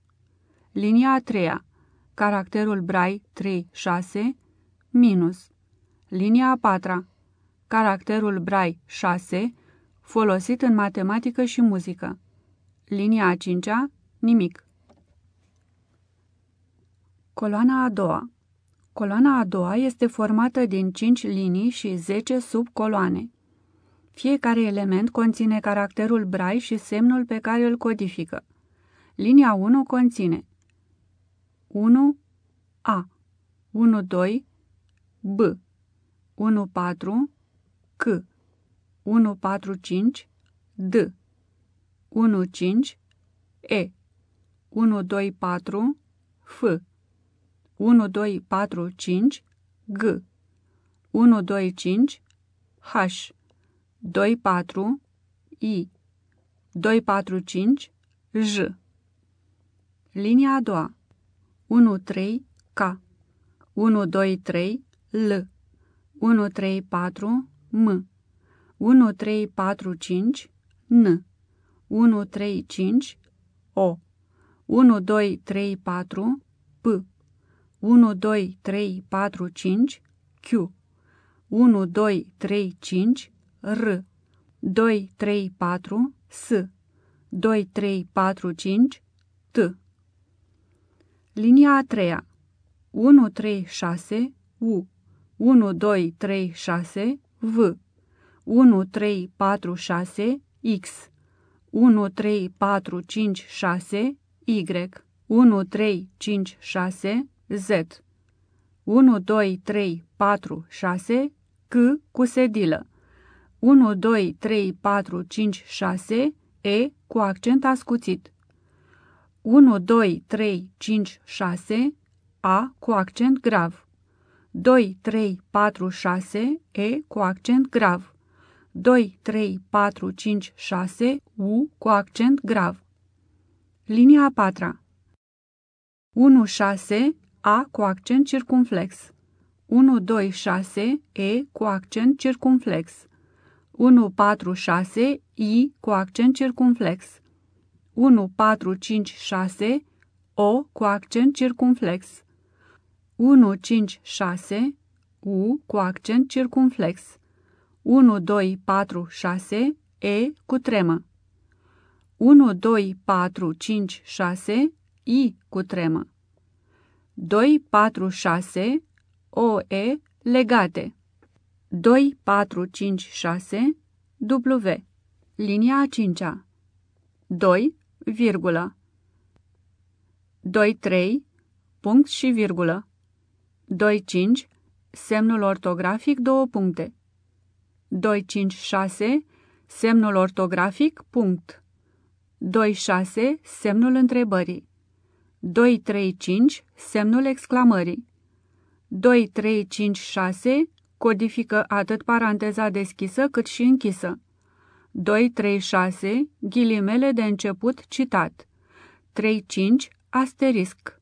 Linia a treia, caracterul Braille 3, 6, minus. Linia a patra, caracterul Braille 6, folosit în matematică și muzică. Linia a cincea, nimic. Coloana a doua Coloana a doua este formată din 5 linii și 10 subcoloane. Fiecare element conține caracterul Braille și semnul pe care îl codifică. Linia 1 conține 1 A, 1 2 B, 1 4 C, 1 4 5 D, 1 5 E, 1 2 4 F, 1 2 4 5 G, 1 2 5 H, 2 4 I, 2 4 5 J. Linia a doua. 1 3 K, 1 2 3 L, 1 3 4 M, 1 3 4 5 N, 1 3 5 O, 1 2 3 4 P, 1 2 3 4 5 Q, 1 2 3 5 R, 2 3 4 S, 2 3 4 5 T. Linia a treia. 1 3 6 U, 1 2 3 6 V, 1 3 4 6 X, 1 3 4 5 6 Y, 1 3 5 6 Z, 1 2 3 4 6 C cu sedilă, 1 2 3 4 5 6 E cu accent ascuțit, 1 2 3 5 6 A cu accent grav, 2 3 4 6 E cu accent grav, 2 3 4 5 6 U cu accent grav. Linia a patra 1 6 a cu accent circumflex. 1, 2, 6, E cu accent circumflex. 1, 4, 6, I cu accent circumflex. 1, 4, 5, 6, O cu accent circumflex. 1, 5, 6, U cu accent circumflex. 1, 2, 4, 6, E cu tremă. 1, 2, 4, 5, 6, I cu tremă. 2, 4, 6, OE legate. 2, 4, 5, 6, W. Linia a cincea. 2, virgulă. 2, 3, punct și virgulă. 2, 5, semnul ortografic, două puncte. 2, 5, 6, semnul ortografic, punct. 2, 6, semnul întrebării. 2, 3, 5, semnul exclamării. 2, 3, 5, 6 codifică atât paranteza deschisă cât și închisă. 2, 3, 6, ghilimele de început citat. 3, 5, asterisc.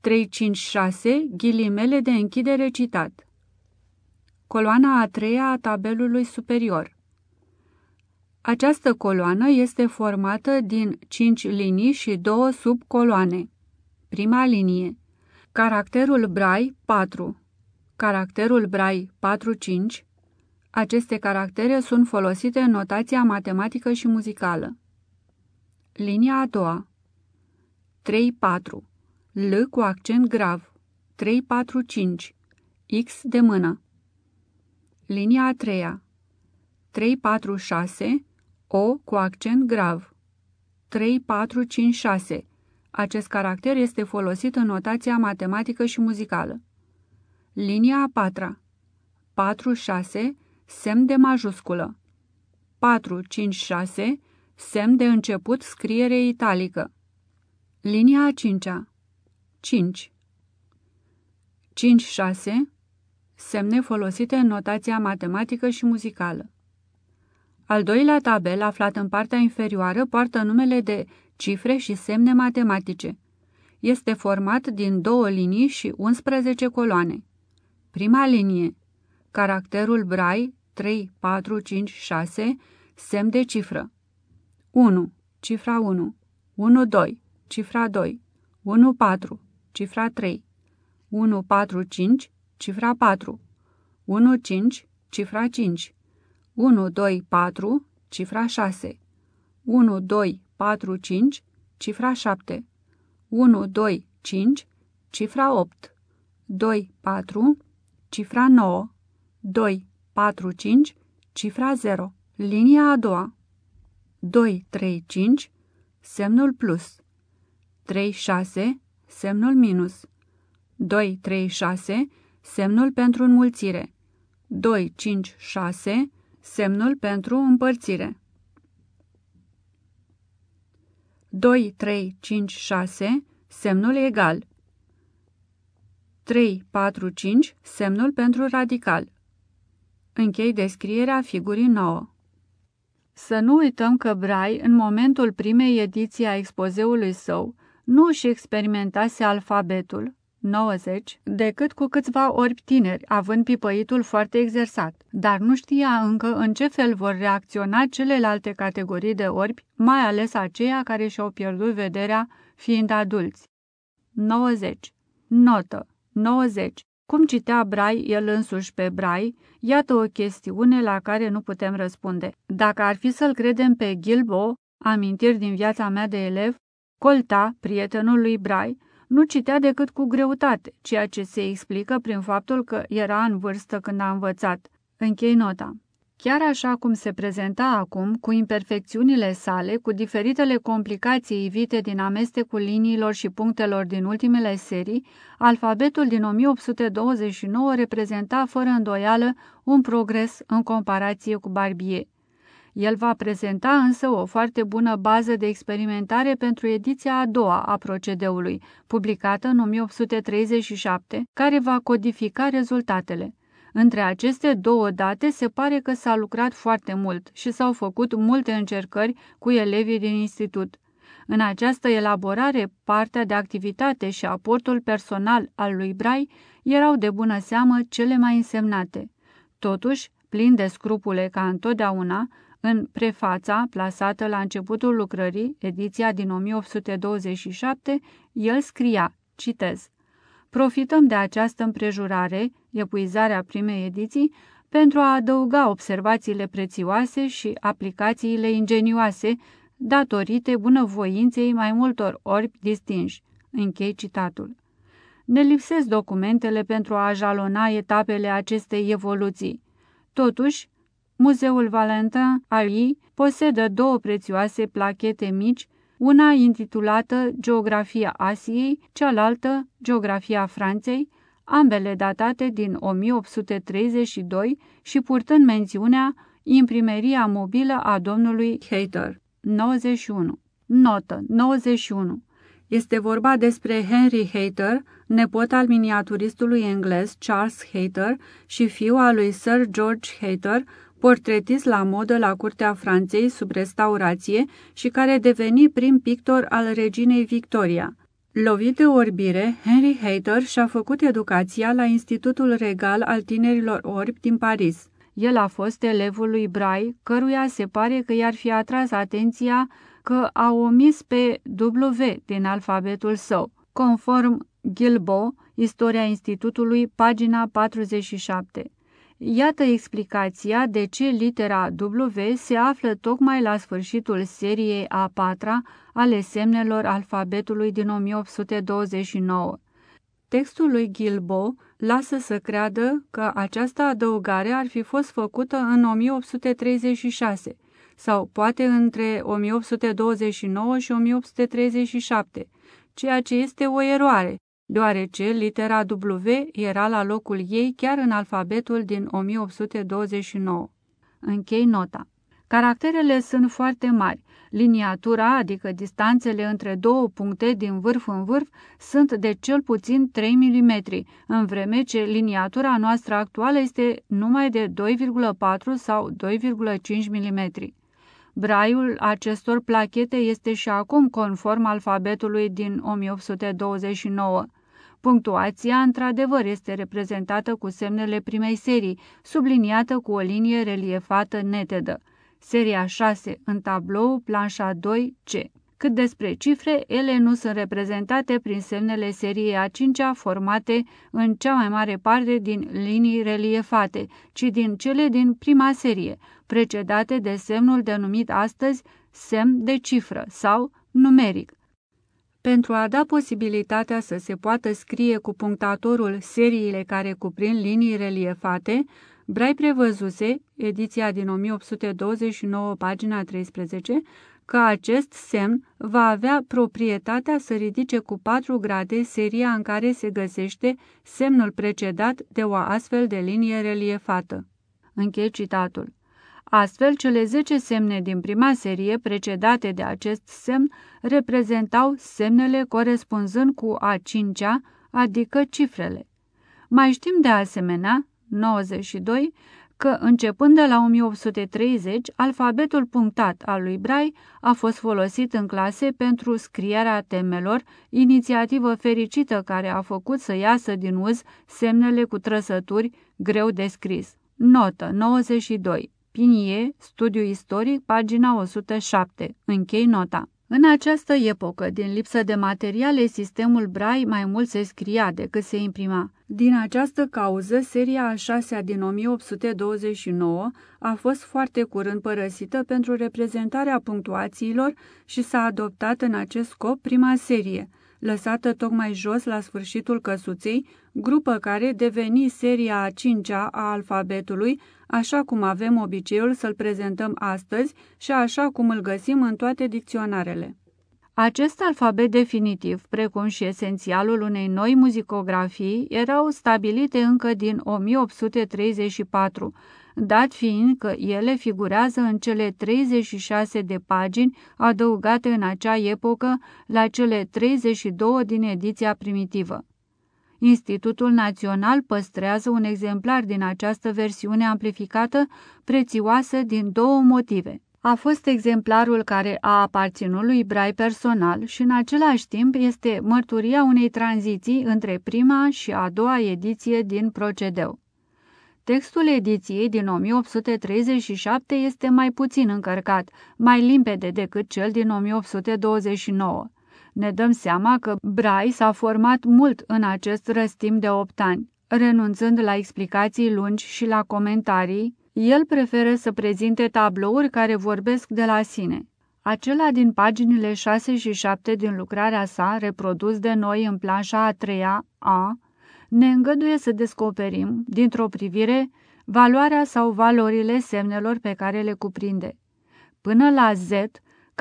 3, 5, 6, ghilimele de închidere citat. Coloana a treia a tabelului superior. Această coloană este formată din 5 linii și două subcoloane. Prima linie. Caracterul Brai 4. Caracterul Brai 4-5. Aceste caractere sunt folosite în notația matematică și muzicală. Linia a doua. 3-4. L cu accent grav. 3-4-5. X de mână. Linia a treia. 3-4-6. O cu accent grav. 3-4-5-6 acest caracter este folosit în notația matematică și muzicală. Linia a patra 4-6, semn de majusculă. 4-5-6, semn de început scriere italică. Linia a cincea 5. 5-6, semne folosite în notația matematică și muzicală. Al doilea tabel, aflat în partea inferioară, poartă numele de cifre și semne matematice. Este format din două linii și 11 coloane. Prima linie. Caracterul Brai 3, 4, 5, 6, semn de cifră. 1. Cifra 1. 1, 2. Cifra 2. 1, 4. Cifra 3. 145, cifra 4, 15, cifra 5, 124, cifra 6, 1245, cifra 7, 125, cifra 8, 24, cifra 9, 245, cifra 0, linia a doua, 235, semnul plus, 36, semnul minus, 236, semnul pentru înmulțire, 256, semnul pentru împărțire. 2, 3, 5, 6, semnul egal. 3, 4, 5, semnul pentru radical. Închei descrierea figurii 9. Să nu uităm că Brai, în momentul primei ediții a expozeului său, nu își experimentase alfabetul, 90, decât cu câțiva orbi tineri, având pipăitul foarte exersat, dar nu știa încă în ce fel vor reacționa celelalte categorii de orbi, mai ales aceia care și-au pierdut vederea fiind adulți. 90. Notă. 90. Cum citea Brai el însuși pe Brai, iată o chestiune la care nu putem răspunde. Dacă ar fi să-l credem pe Gilbo, amintiri din viața mea de elev, Colta, prietenul lui Brai, nu citea decât cu greutate, ceea ce se explică prin faptul că era în vârstă când a învățat. Închei nota. Chiar așa cum se prezenta acum, cu imperfecțiunile sale, cu diferitele complicații evite din amestecul liniilor și punctelor din ultimele serii, alfabetul din 1829 reprezenta fără îndoială un progres în comparație cu Barbier. El va prezenta însă o foarte bună bază de experimentare pentru ediția a doua a procedeului, publicată în 1837, care va codifica rezultatele. Între aceste două date se pare că s-a lucrat foarte mult și s-au făcut multe încercări cu elevii din institut. În această elaborare, partea de activitate și aportul personal al lui Brai erau de bună seamă cele mai însemnate. Totuși, plin de scrupule ca întotdeauna, în prefața, plasată la începutul lucrării, ediția din 1827, el scria, citez, Profităm de această împrejurare, epuizarea primei ediții, pentru a adăuga observațiile prețioase și aplicațiile ingenioase datorite bunăvoinței mai multor orbi distinși. Închei citatul. Ne lipsesc documentele pentru a jalona etapele acestei evoluții. Totuși, Muzeul Valentin Ali posedă două prețioase plachete mici, una intitulată Geografia Asiei, cealaltă Geografia Franței, ambele datate din 1832 și purtând mențiunea Imprimeria mobilă a domnului Hater. 91. Notă 91. Este vorba despre Henry Hayter, nepot al miniaturistului englez Charles Hayter și fiu al lui Sir George Hayter, portretist la modă la curtea Franței sub restaurație și care deveni prim pictor al reginei Victoria. Lovit de orbire, Henry Hayter și-a făcut educația la Institutul Regal al Tinerilor Orbi din Paris. El a fost elevul lui Bray, căruia se pare că i-ar fi atras atenția că a omis pe W din alfabetul său. Conform Gilbo, Istoria Institutului, pagina 47. Iată explicația de ce litera W se află tocmai la sfârșitul seriei a patra ale semnelor alfabetului din 1829. Textul lui Gilbo lasă să creadă că această adăugare ar fi fost făcută în 1836 sau poate între 1829 și 1837, ceea ce este o eroare, deoarece litera W era la locul ei chiar în alfabetul din 1829. Închei nota. Caracterele sunt foarte mari. Liniatura, adică distanțele între două puncte din vârf în vârf, sunt de cel puțin 3 mm, în vreme ce liniatura noastră actuală este numai de 2,4 sau 2,5 mm. Braiul acestor plachete este și acum conform alfabetului din 1829. Punctuația, într-adevăr, este reprezentată cu semnele primei serii, subliniată cu o linie reliefată netedă. Seria 6, în tablou, planșa 2, C. cât despre cifre, ele nu sunt reprezentate prin semnele seriei a cincea formate în cea mai mare parte din linii reliefate, ci din cele din prima serie, precedate de semnul denumit astăzi semn de cifră sau numeric. Pentru a da posibilitatea să se poată scrie cu punctatorul seriile care cuprind linii reliefate, Brai prevăzuse, ediția din 1829, pagina 13, că acest semn va avea proprietatea să ridice cu 4 grade seria în care se găsește semnul precedat de o astfel de linie reliefată. Închei citatul. Astfel, cele 10 semne din prima serie precedate de acest semn reprezentau semnele corespunzând cu a cincea, adică cifrele. Mai știm de asemenea, 92, că, începând de la 1830, alfabetul punctat al lui Brai a fost folosit în clase pentru scrierea temelor, inițiativă fericită care a făcut să iasă din uz semnele cu trăsături greu de scris. Notă 92. Pinie, studiu istoric, pagina 107. Închei nota. În această epocă, din lipsă de materiale, sistemul Brai mai mult se scria decât se imprima. Din această cauză, seria a șasea din 1829 a fost foarte curând părăsită pentru reprezentarea punctuațiilor și s-a adoptat în acest scop prima serie, lăsată tocmai jos la sfârșitul căsuței, grupă care deveni seria a cincea a alfabetului, așa cum avem obiceiul să-l prezentăm astăzi și așa cum îl găsim în toate dicționarele. Acest alfabet definitiv, precum și esențialul unei noi muzicografii, erau stabilite încă din 1834, dat fiind că ele figurează în cele 36 de pagini adăugate în acea epocă la cele 32 din ediția primitivă. Institutul Național păstrează un exemplar din această versiune amplificată, prețioasă din două motive. A fost exemplarul care a aparținut lui Brai personal și în același timp este mărturia unei tranziții între prima și a doua ediție din procedeu. Textul ediției din 1837 este mai puțin încărcat, mai limpede decât cel din 1829 ne dăm seama că Brai s-a format mult în acest răstim de opt ani. Renunțând la explicații lungi și la comentarii, el preferă să prezinte tablouri care vorbesc de la sine. Acela din paginile 6 și 7 din lucrarea sa, reprodus de noi în planșa a treia A, ne îngăduie să descoperim, dintr-o privire, valoarea sau valorile semnelor pe care le cuprinde. Până la Z,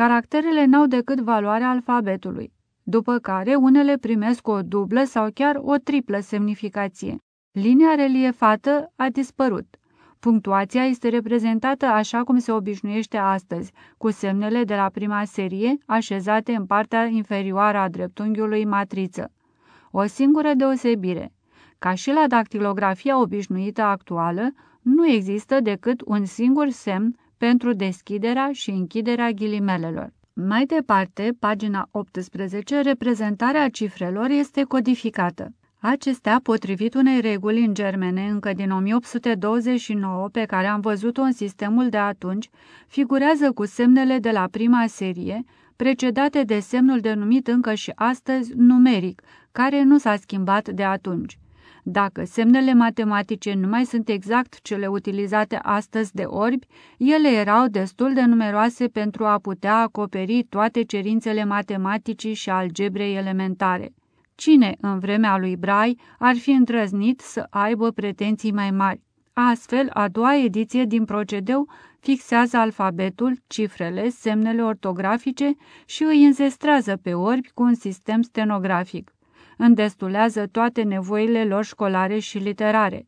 Caracterele n-au decât valoarea alfabetului, după care unele primesc o dublă sau chiar o triplă semnificație. Linia reliefată a dispărut. Punctuația este reprezentată așa cum se obișnuiește astăzi, cu semnele de la prima serie așezate în partea inferioară a dreptunghiului matriță. O singură deosebire. Ca și la dactilografia obișnuită actuală, nu există decât un singur semn pentru deschiderea și închiderea ghilimelelor. Mai departe, pagina 18, reprezentarea cifrelor este codificată. Acestea, potrivit unei reguli în germene încă din 1829, pe care am văzut-o în sistemul de atunci, figurează cu semnele de la prima serie, precedate de semnul denumit încă și astăzi numeric, care nu s-a schimbat de atunci. Dacă semnele matematice nu mai sunt exact cele utilizate astăzi de orbi, ele erau destul de numeroase pentru a putea acoperi toate cerințele matematicii și algebrei elementare. Cine, în vremea lui Brai, ar fi îndrăznit să aibă pretenții mai mari? Astfel, a doua ediție din procedeu fixează alfabetul, cifrele, semnele ortografice și îi înzestrează pe orbi cu un sistem stenografic îndestulează toate nevoile lor școlare și literare.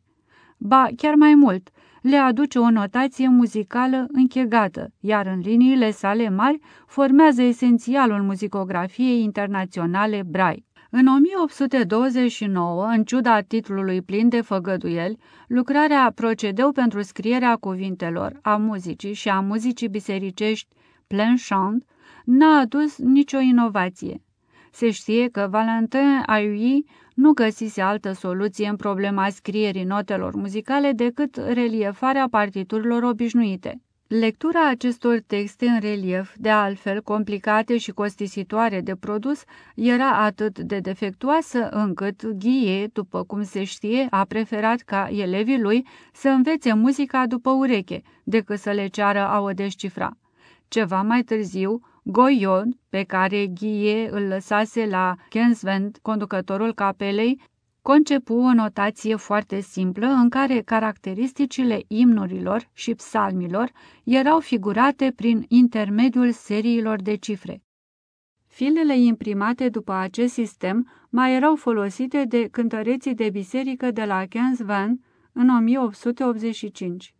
Ba, chiar mai mult, le aduce o notație muzicală închegată, iar în liniile sale mari formează esențialul muzicografiei internaționale Brai. În 1829, în ciuda titlului plin de făgăduieli, lucrarea Procedeu pentru scrierea cuvintelor, a muzicii și a muzicii bisericești Plein Chant n-a adus nicio inovație. Se știe că Valentin Ayui nu găsise altă soluție în problema scrierii notelor muzicale decât reliefarea partiturilor obișnuite. Lectura acestor texte în relief, de altfel complicate și costisitoare de produs, era atât de defectuoasă încât Ghie, după cum se știe, a preferat ca elevii lui să învețe muzica după ureche, decât să le ceară a o descifra. Ceva mai târziu, Goyon, pe care Ghie îl lăsase la Kensvent, conducătorul capelei, concepu o notație foarte simplă în care caracteristicile imnurilor și psalmilor erau figurate prin intermediul seriilor de cifre. Filele imprimate după acest sistem mai erau folosite de cântăreții de biserică de la Kensvan în 1885.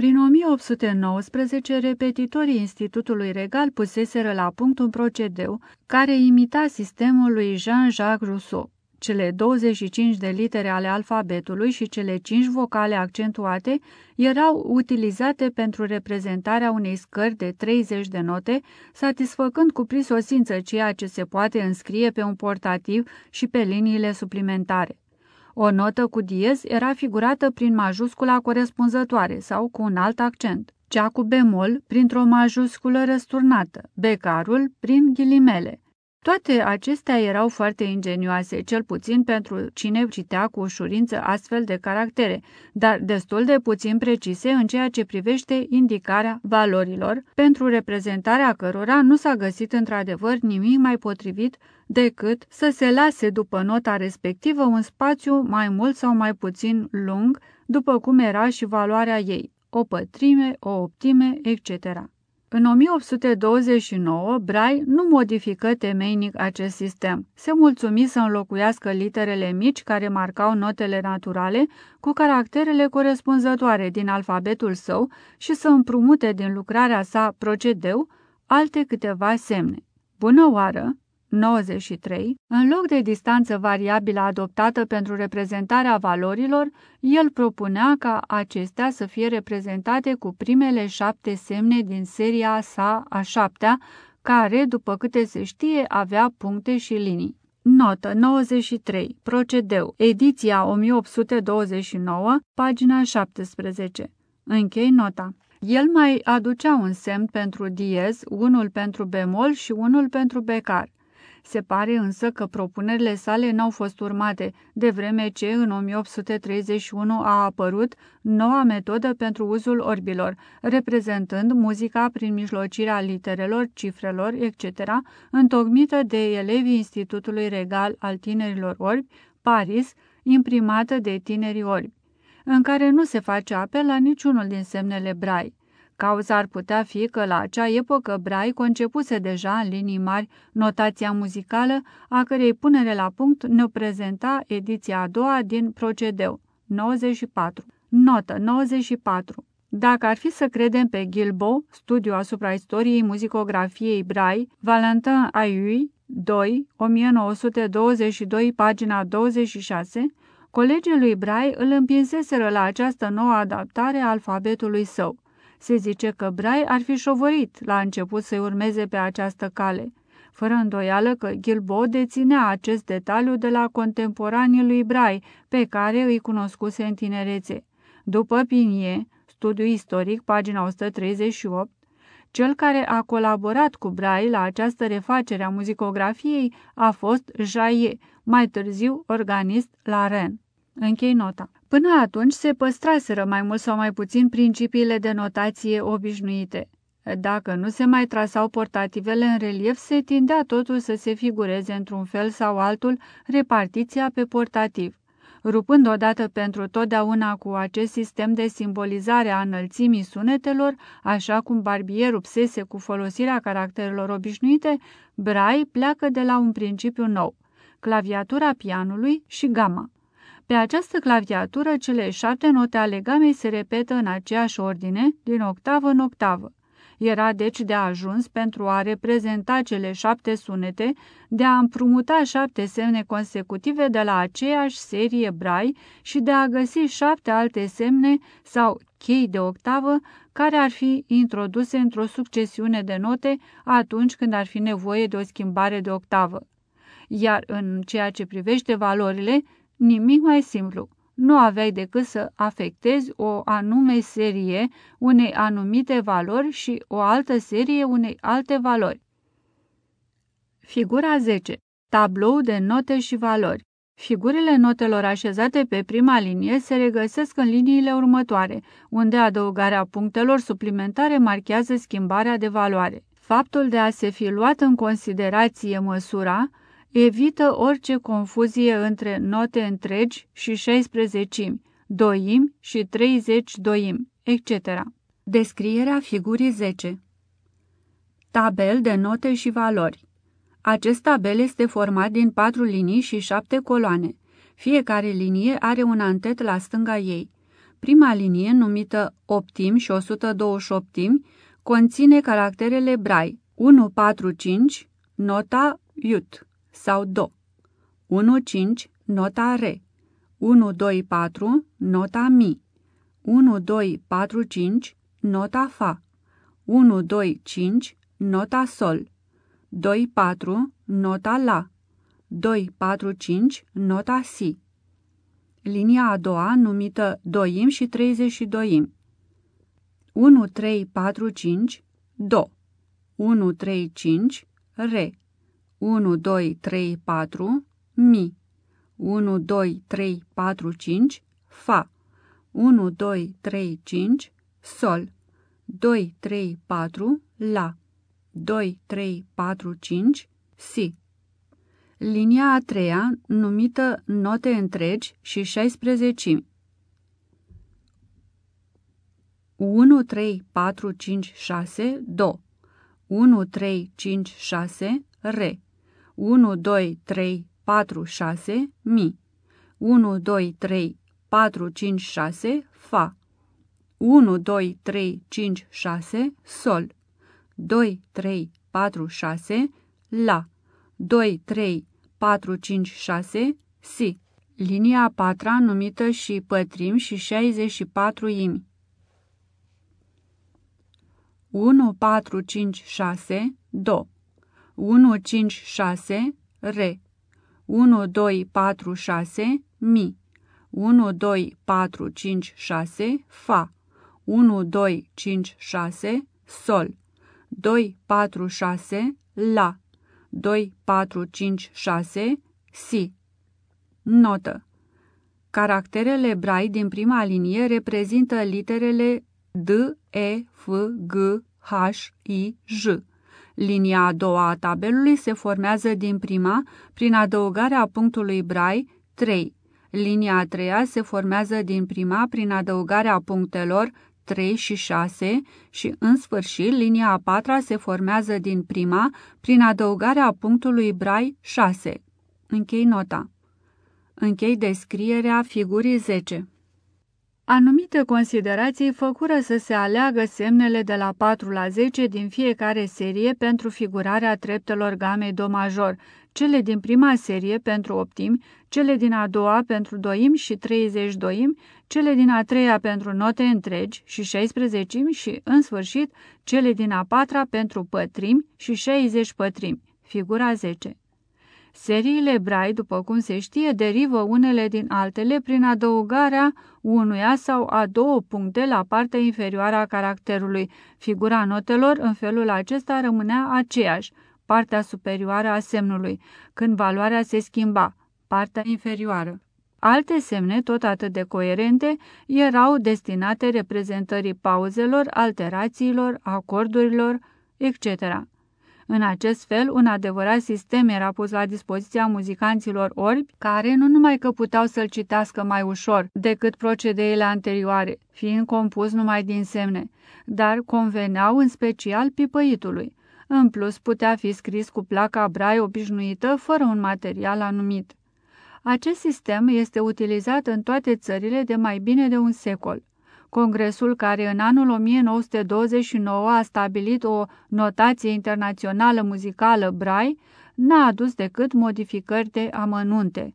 Prin 1819, repetitorii Institutului Regal puseseră la punct un procedeu care imita sistemul lui Jean-Jacques Rousseau. Cele 25 de litere ale alfabetului și cele 5 vocale accentuate erau utilizate pentru reprezentarea unei scări de 30 de note, satisfăcând cu prisosință ceea ce se poate înscrie pe un portativ și pe liniile suplimentare. O notă cu diez era figurată prin majuscula corespunzătoare sau cu un alt accent, cea cu bemol printr-o majusculă răsturnată, becarul prin ghilimele. Toate acestea erau foarte ingenioase, cel puțin pentru cine citea cu ușurință astfel de caractere, dar destul de puțin precise în ceea ce privește indicarea valorilor, pentru reprezentarea cărora nu s-a găsit într-adevăr nimic mai potrivit decât să se lase după nota respectivă un spațiu mai mult sau mai puțin lung, după cum era și valoarea ei, o pătrime, o optime, etc. În 1829, Bray nu modifică temeinic acest sistem. Se mulțumi să înlocuiască literele mici care marcau notele naturale cu caracterele corespunzătoare din alfabetul său și să împrumute din lucrarea sa procedeu alte câteva semne. Bună oară! 93, în loc de distanță variabilă adoptată pentru reprezentarea valorilor, el propunea ca acestea să fie reprezentate cu primele șapte semne din seria sa a șaptea, care, după câte se știe, avea puncte și linii. Notă 93. Procedeu. Ediția 1829, pagina 17. Închei nota. El mai aducea un semn pentru diez, unul pentru bemol și unul pentru becar. Se pare însă că propunerile sale n-au fost urmate, de vreme ce în 1831 a apărut noua metodă pentru uzul orbilor, reprezentând muzica prin mijlocirea literelor, cifrelor, etc., întocmită de elevii Institutului Regal al Tinerilor Orbi, Paris, imprimată de tinerii orbi, în care nu se face apel la niciunul din semnele brai. Cauza ar putea fi că la acea epocă Brai concepuse deja în linii mari notația muzicală, a cărei punere la punct ne prezenta ediția a doua din Procedeu, 94. Notă 94. Dacă ar fi să credem pe Gilbo, studiu asupra istoriei muzicografiei Brai, Valentin Ayui, 2, 1922, pagina 26, colegii lui Brai îl împinseseră la această nouă adaptare a alfabetului său. Se zice că Brai ar fi șovorit la început să-i urmeze pe această cale, fără îndoială că Gilbo deținea acest detaliu de la contemporanii lui Brai, pe care îi cunoscuse în tinerețe. După Pinie, studiu istoric, pagina 138, cel care a colaborat cu Brai la această refacere a muzicografiei a fost Jaie, mai târziu organist la Rennes. Închei nota. Până atunci se păstraseră mai mult sau mai puțin principiile de notație obișnuite. Dacă nu se mai trasau portativele în relief, se tindea totul să se figureze într-un fel sau altul repartiția pe portativ. Rupând odată pentru totdeauna cu acest sistem de simbolizare a înălțimii sunetelor, așa cum barbierul psese cu folosirea caracterelor obișnuite, Brai pleacă de la un principiu nou, claviatura pianului și gama. Pe această claviatură, cele șapte note ale gamei se repetă în aceeași ordine, din octavă în octavă. Era deci de ajuns pentru a reprezenta cele șapte sunete, de a împrumuta șapte semne consecutive de la aceeași serie brai și de a găsi șapte alte semne sau chei de octavă care ar fi introduse într-o succesiune de note atunci când ar fi nevoie de o schimbare de octavă. Iar în ceea ce privește valorile, Nimic mai simplu. nu aveai decât să afectezi o anume serie unei anumite valori și o altă serie unei alte valori. Figura 10. Tablou de note și valori. Figurile notelor așezate pe prima linie se regăsesc în liniile următoare, unde adăugarea punctelor suplimentare marchează schimbarea de valoare. Faptul de a se fi luat în considerație măsura evită orice confuzie între note întregi și 16 doim și 30 doim, etc. Descrierea figurii 10 Tabel de note și valori acest tabel este format din patru linii și șapte coloane. Fiecare linie are un antet la stânga ei. Prima linie, numită optim și 128 conține caracterele Braille 145, nota Iut sau Do, 15, nota Re, 124, nota Mi, 1245, nota Fa, 125, nota Sol, 2-4, nota La, 2-4-5, nota Si. Linia a doua, numită doim și 32im. 1, 3, 4, 5, Do. 1, 3, 5, Re. 1, 2, 3, 4, Mi. 1, 2, 3, 4, 5, Fa. 1, 2, 3, 5, Sol. 2, 3, 4, La. 2, 3, 4, 5, Si. Linia a treia, numită note întregi și 16 1, 3, 4, 5, 6, Do. 1, 3, 5, 6, Re. 1, 2, 3, 4, 6, Mi. 1, 2, 3, 4, 5, 6, Fa. 1, 2, 3, 5, 6, Sol. 2, 3, 4, 6, La. 2, 3, 4, 5, 6, Si. Linia a patra numită și pătrim și 64 imi. 1, 4, 5, 6, Do. 1, 5, 6, Re. 1, 2, 4, 6, Mi. 1, 2, 4, 5, 6, Fa. 1, 2, 5, 6, Sol. 2, 4, 6, La. 2, 4, 5, 6, Si. Notă. Caracterele brai din prima linie reprezintă literele D, E, F, G, H, I, J. Linia a doua a tabelului se formează din prima prin adăugarea punctului brai 3. Linia a treia se formează din prima prin adăugarea punctelor 3 și 6 și, în sfârșit, linia a patra se formează din prima prin adăugarea punctului brai 6. Închei nota. Închei descrierea figurii 10. Anumite considerații făcură să se aleagă semnele de la 4 la 10 din fiecare serie pentru figurarea treptelor gamei do major, cele din prima serie pentru optimi, cele din a doua pentru doim și 30 doim, cele din a treia pentru note întregi și 16 și, în sfârșit, cele din a patra pentru pătrimi și 60 pătrimi, figura 10. Seriile Braille, după cum se știe, derivă unele din altele prin adăugarea unuia sau a două puncte la partea inferioară a caracterului. Figura notelor în felul acesta rămânea aceeași, partea superioară a semnului, când valoarea se schimba, partea inferioară. Alte semne, tot atât de coerente, erau destinate reprezentării pauzelor, alterațiilor, acordurilor, etc. În acest fel, un adevărat sistem era pus la dispoziția muzicanților orbi, care nu numai că puteau să-l citească mai ușor decât procedeile anterioare, fiind compus numai din semne, dar conveneau în special pipăitului. În plus, putea fi scris cu placa brai obișnuită, fără un material anumit. Acest sistem este utilizat în toate țările de mai bine de un secol. Congresul care în anul 1929 a stabilit o notație internațională muzicală Braille n-a adus decât modificări de amănunte.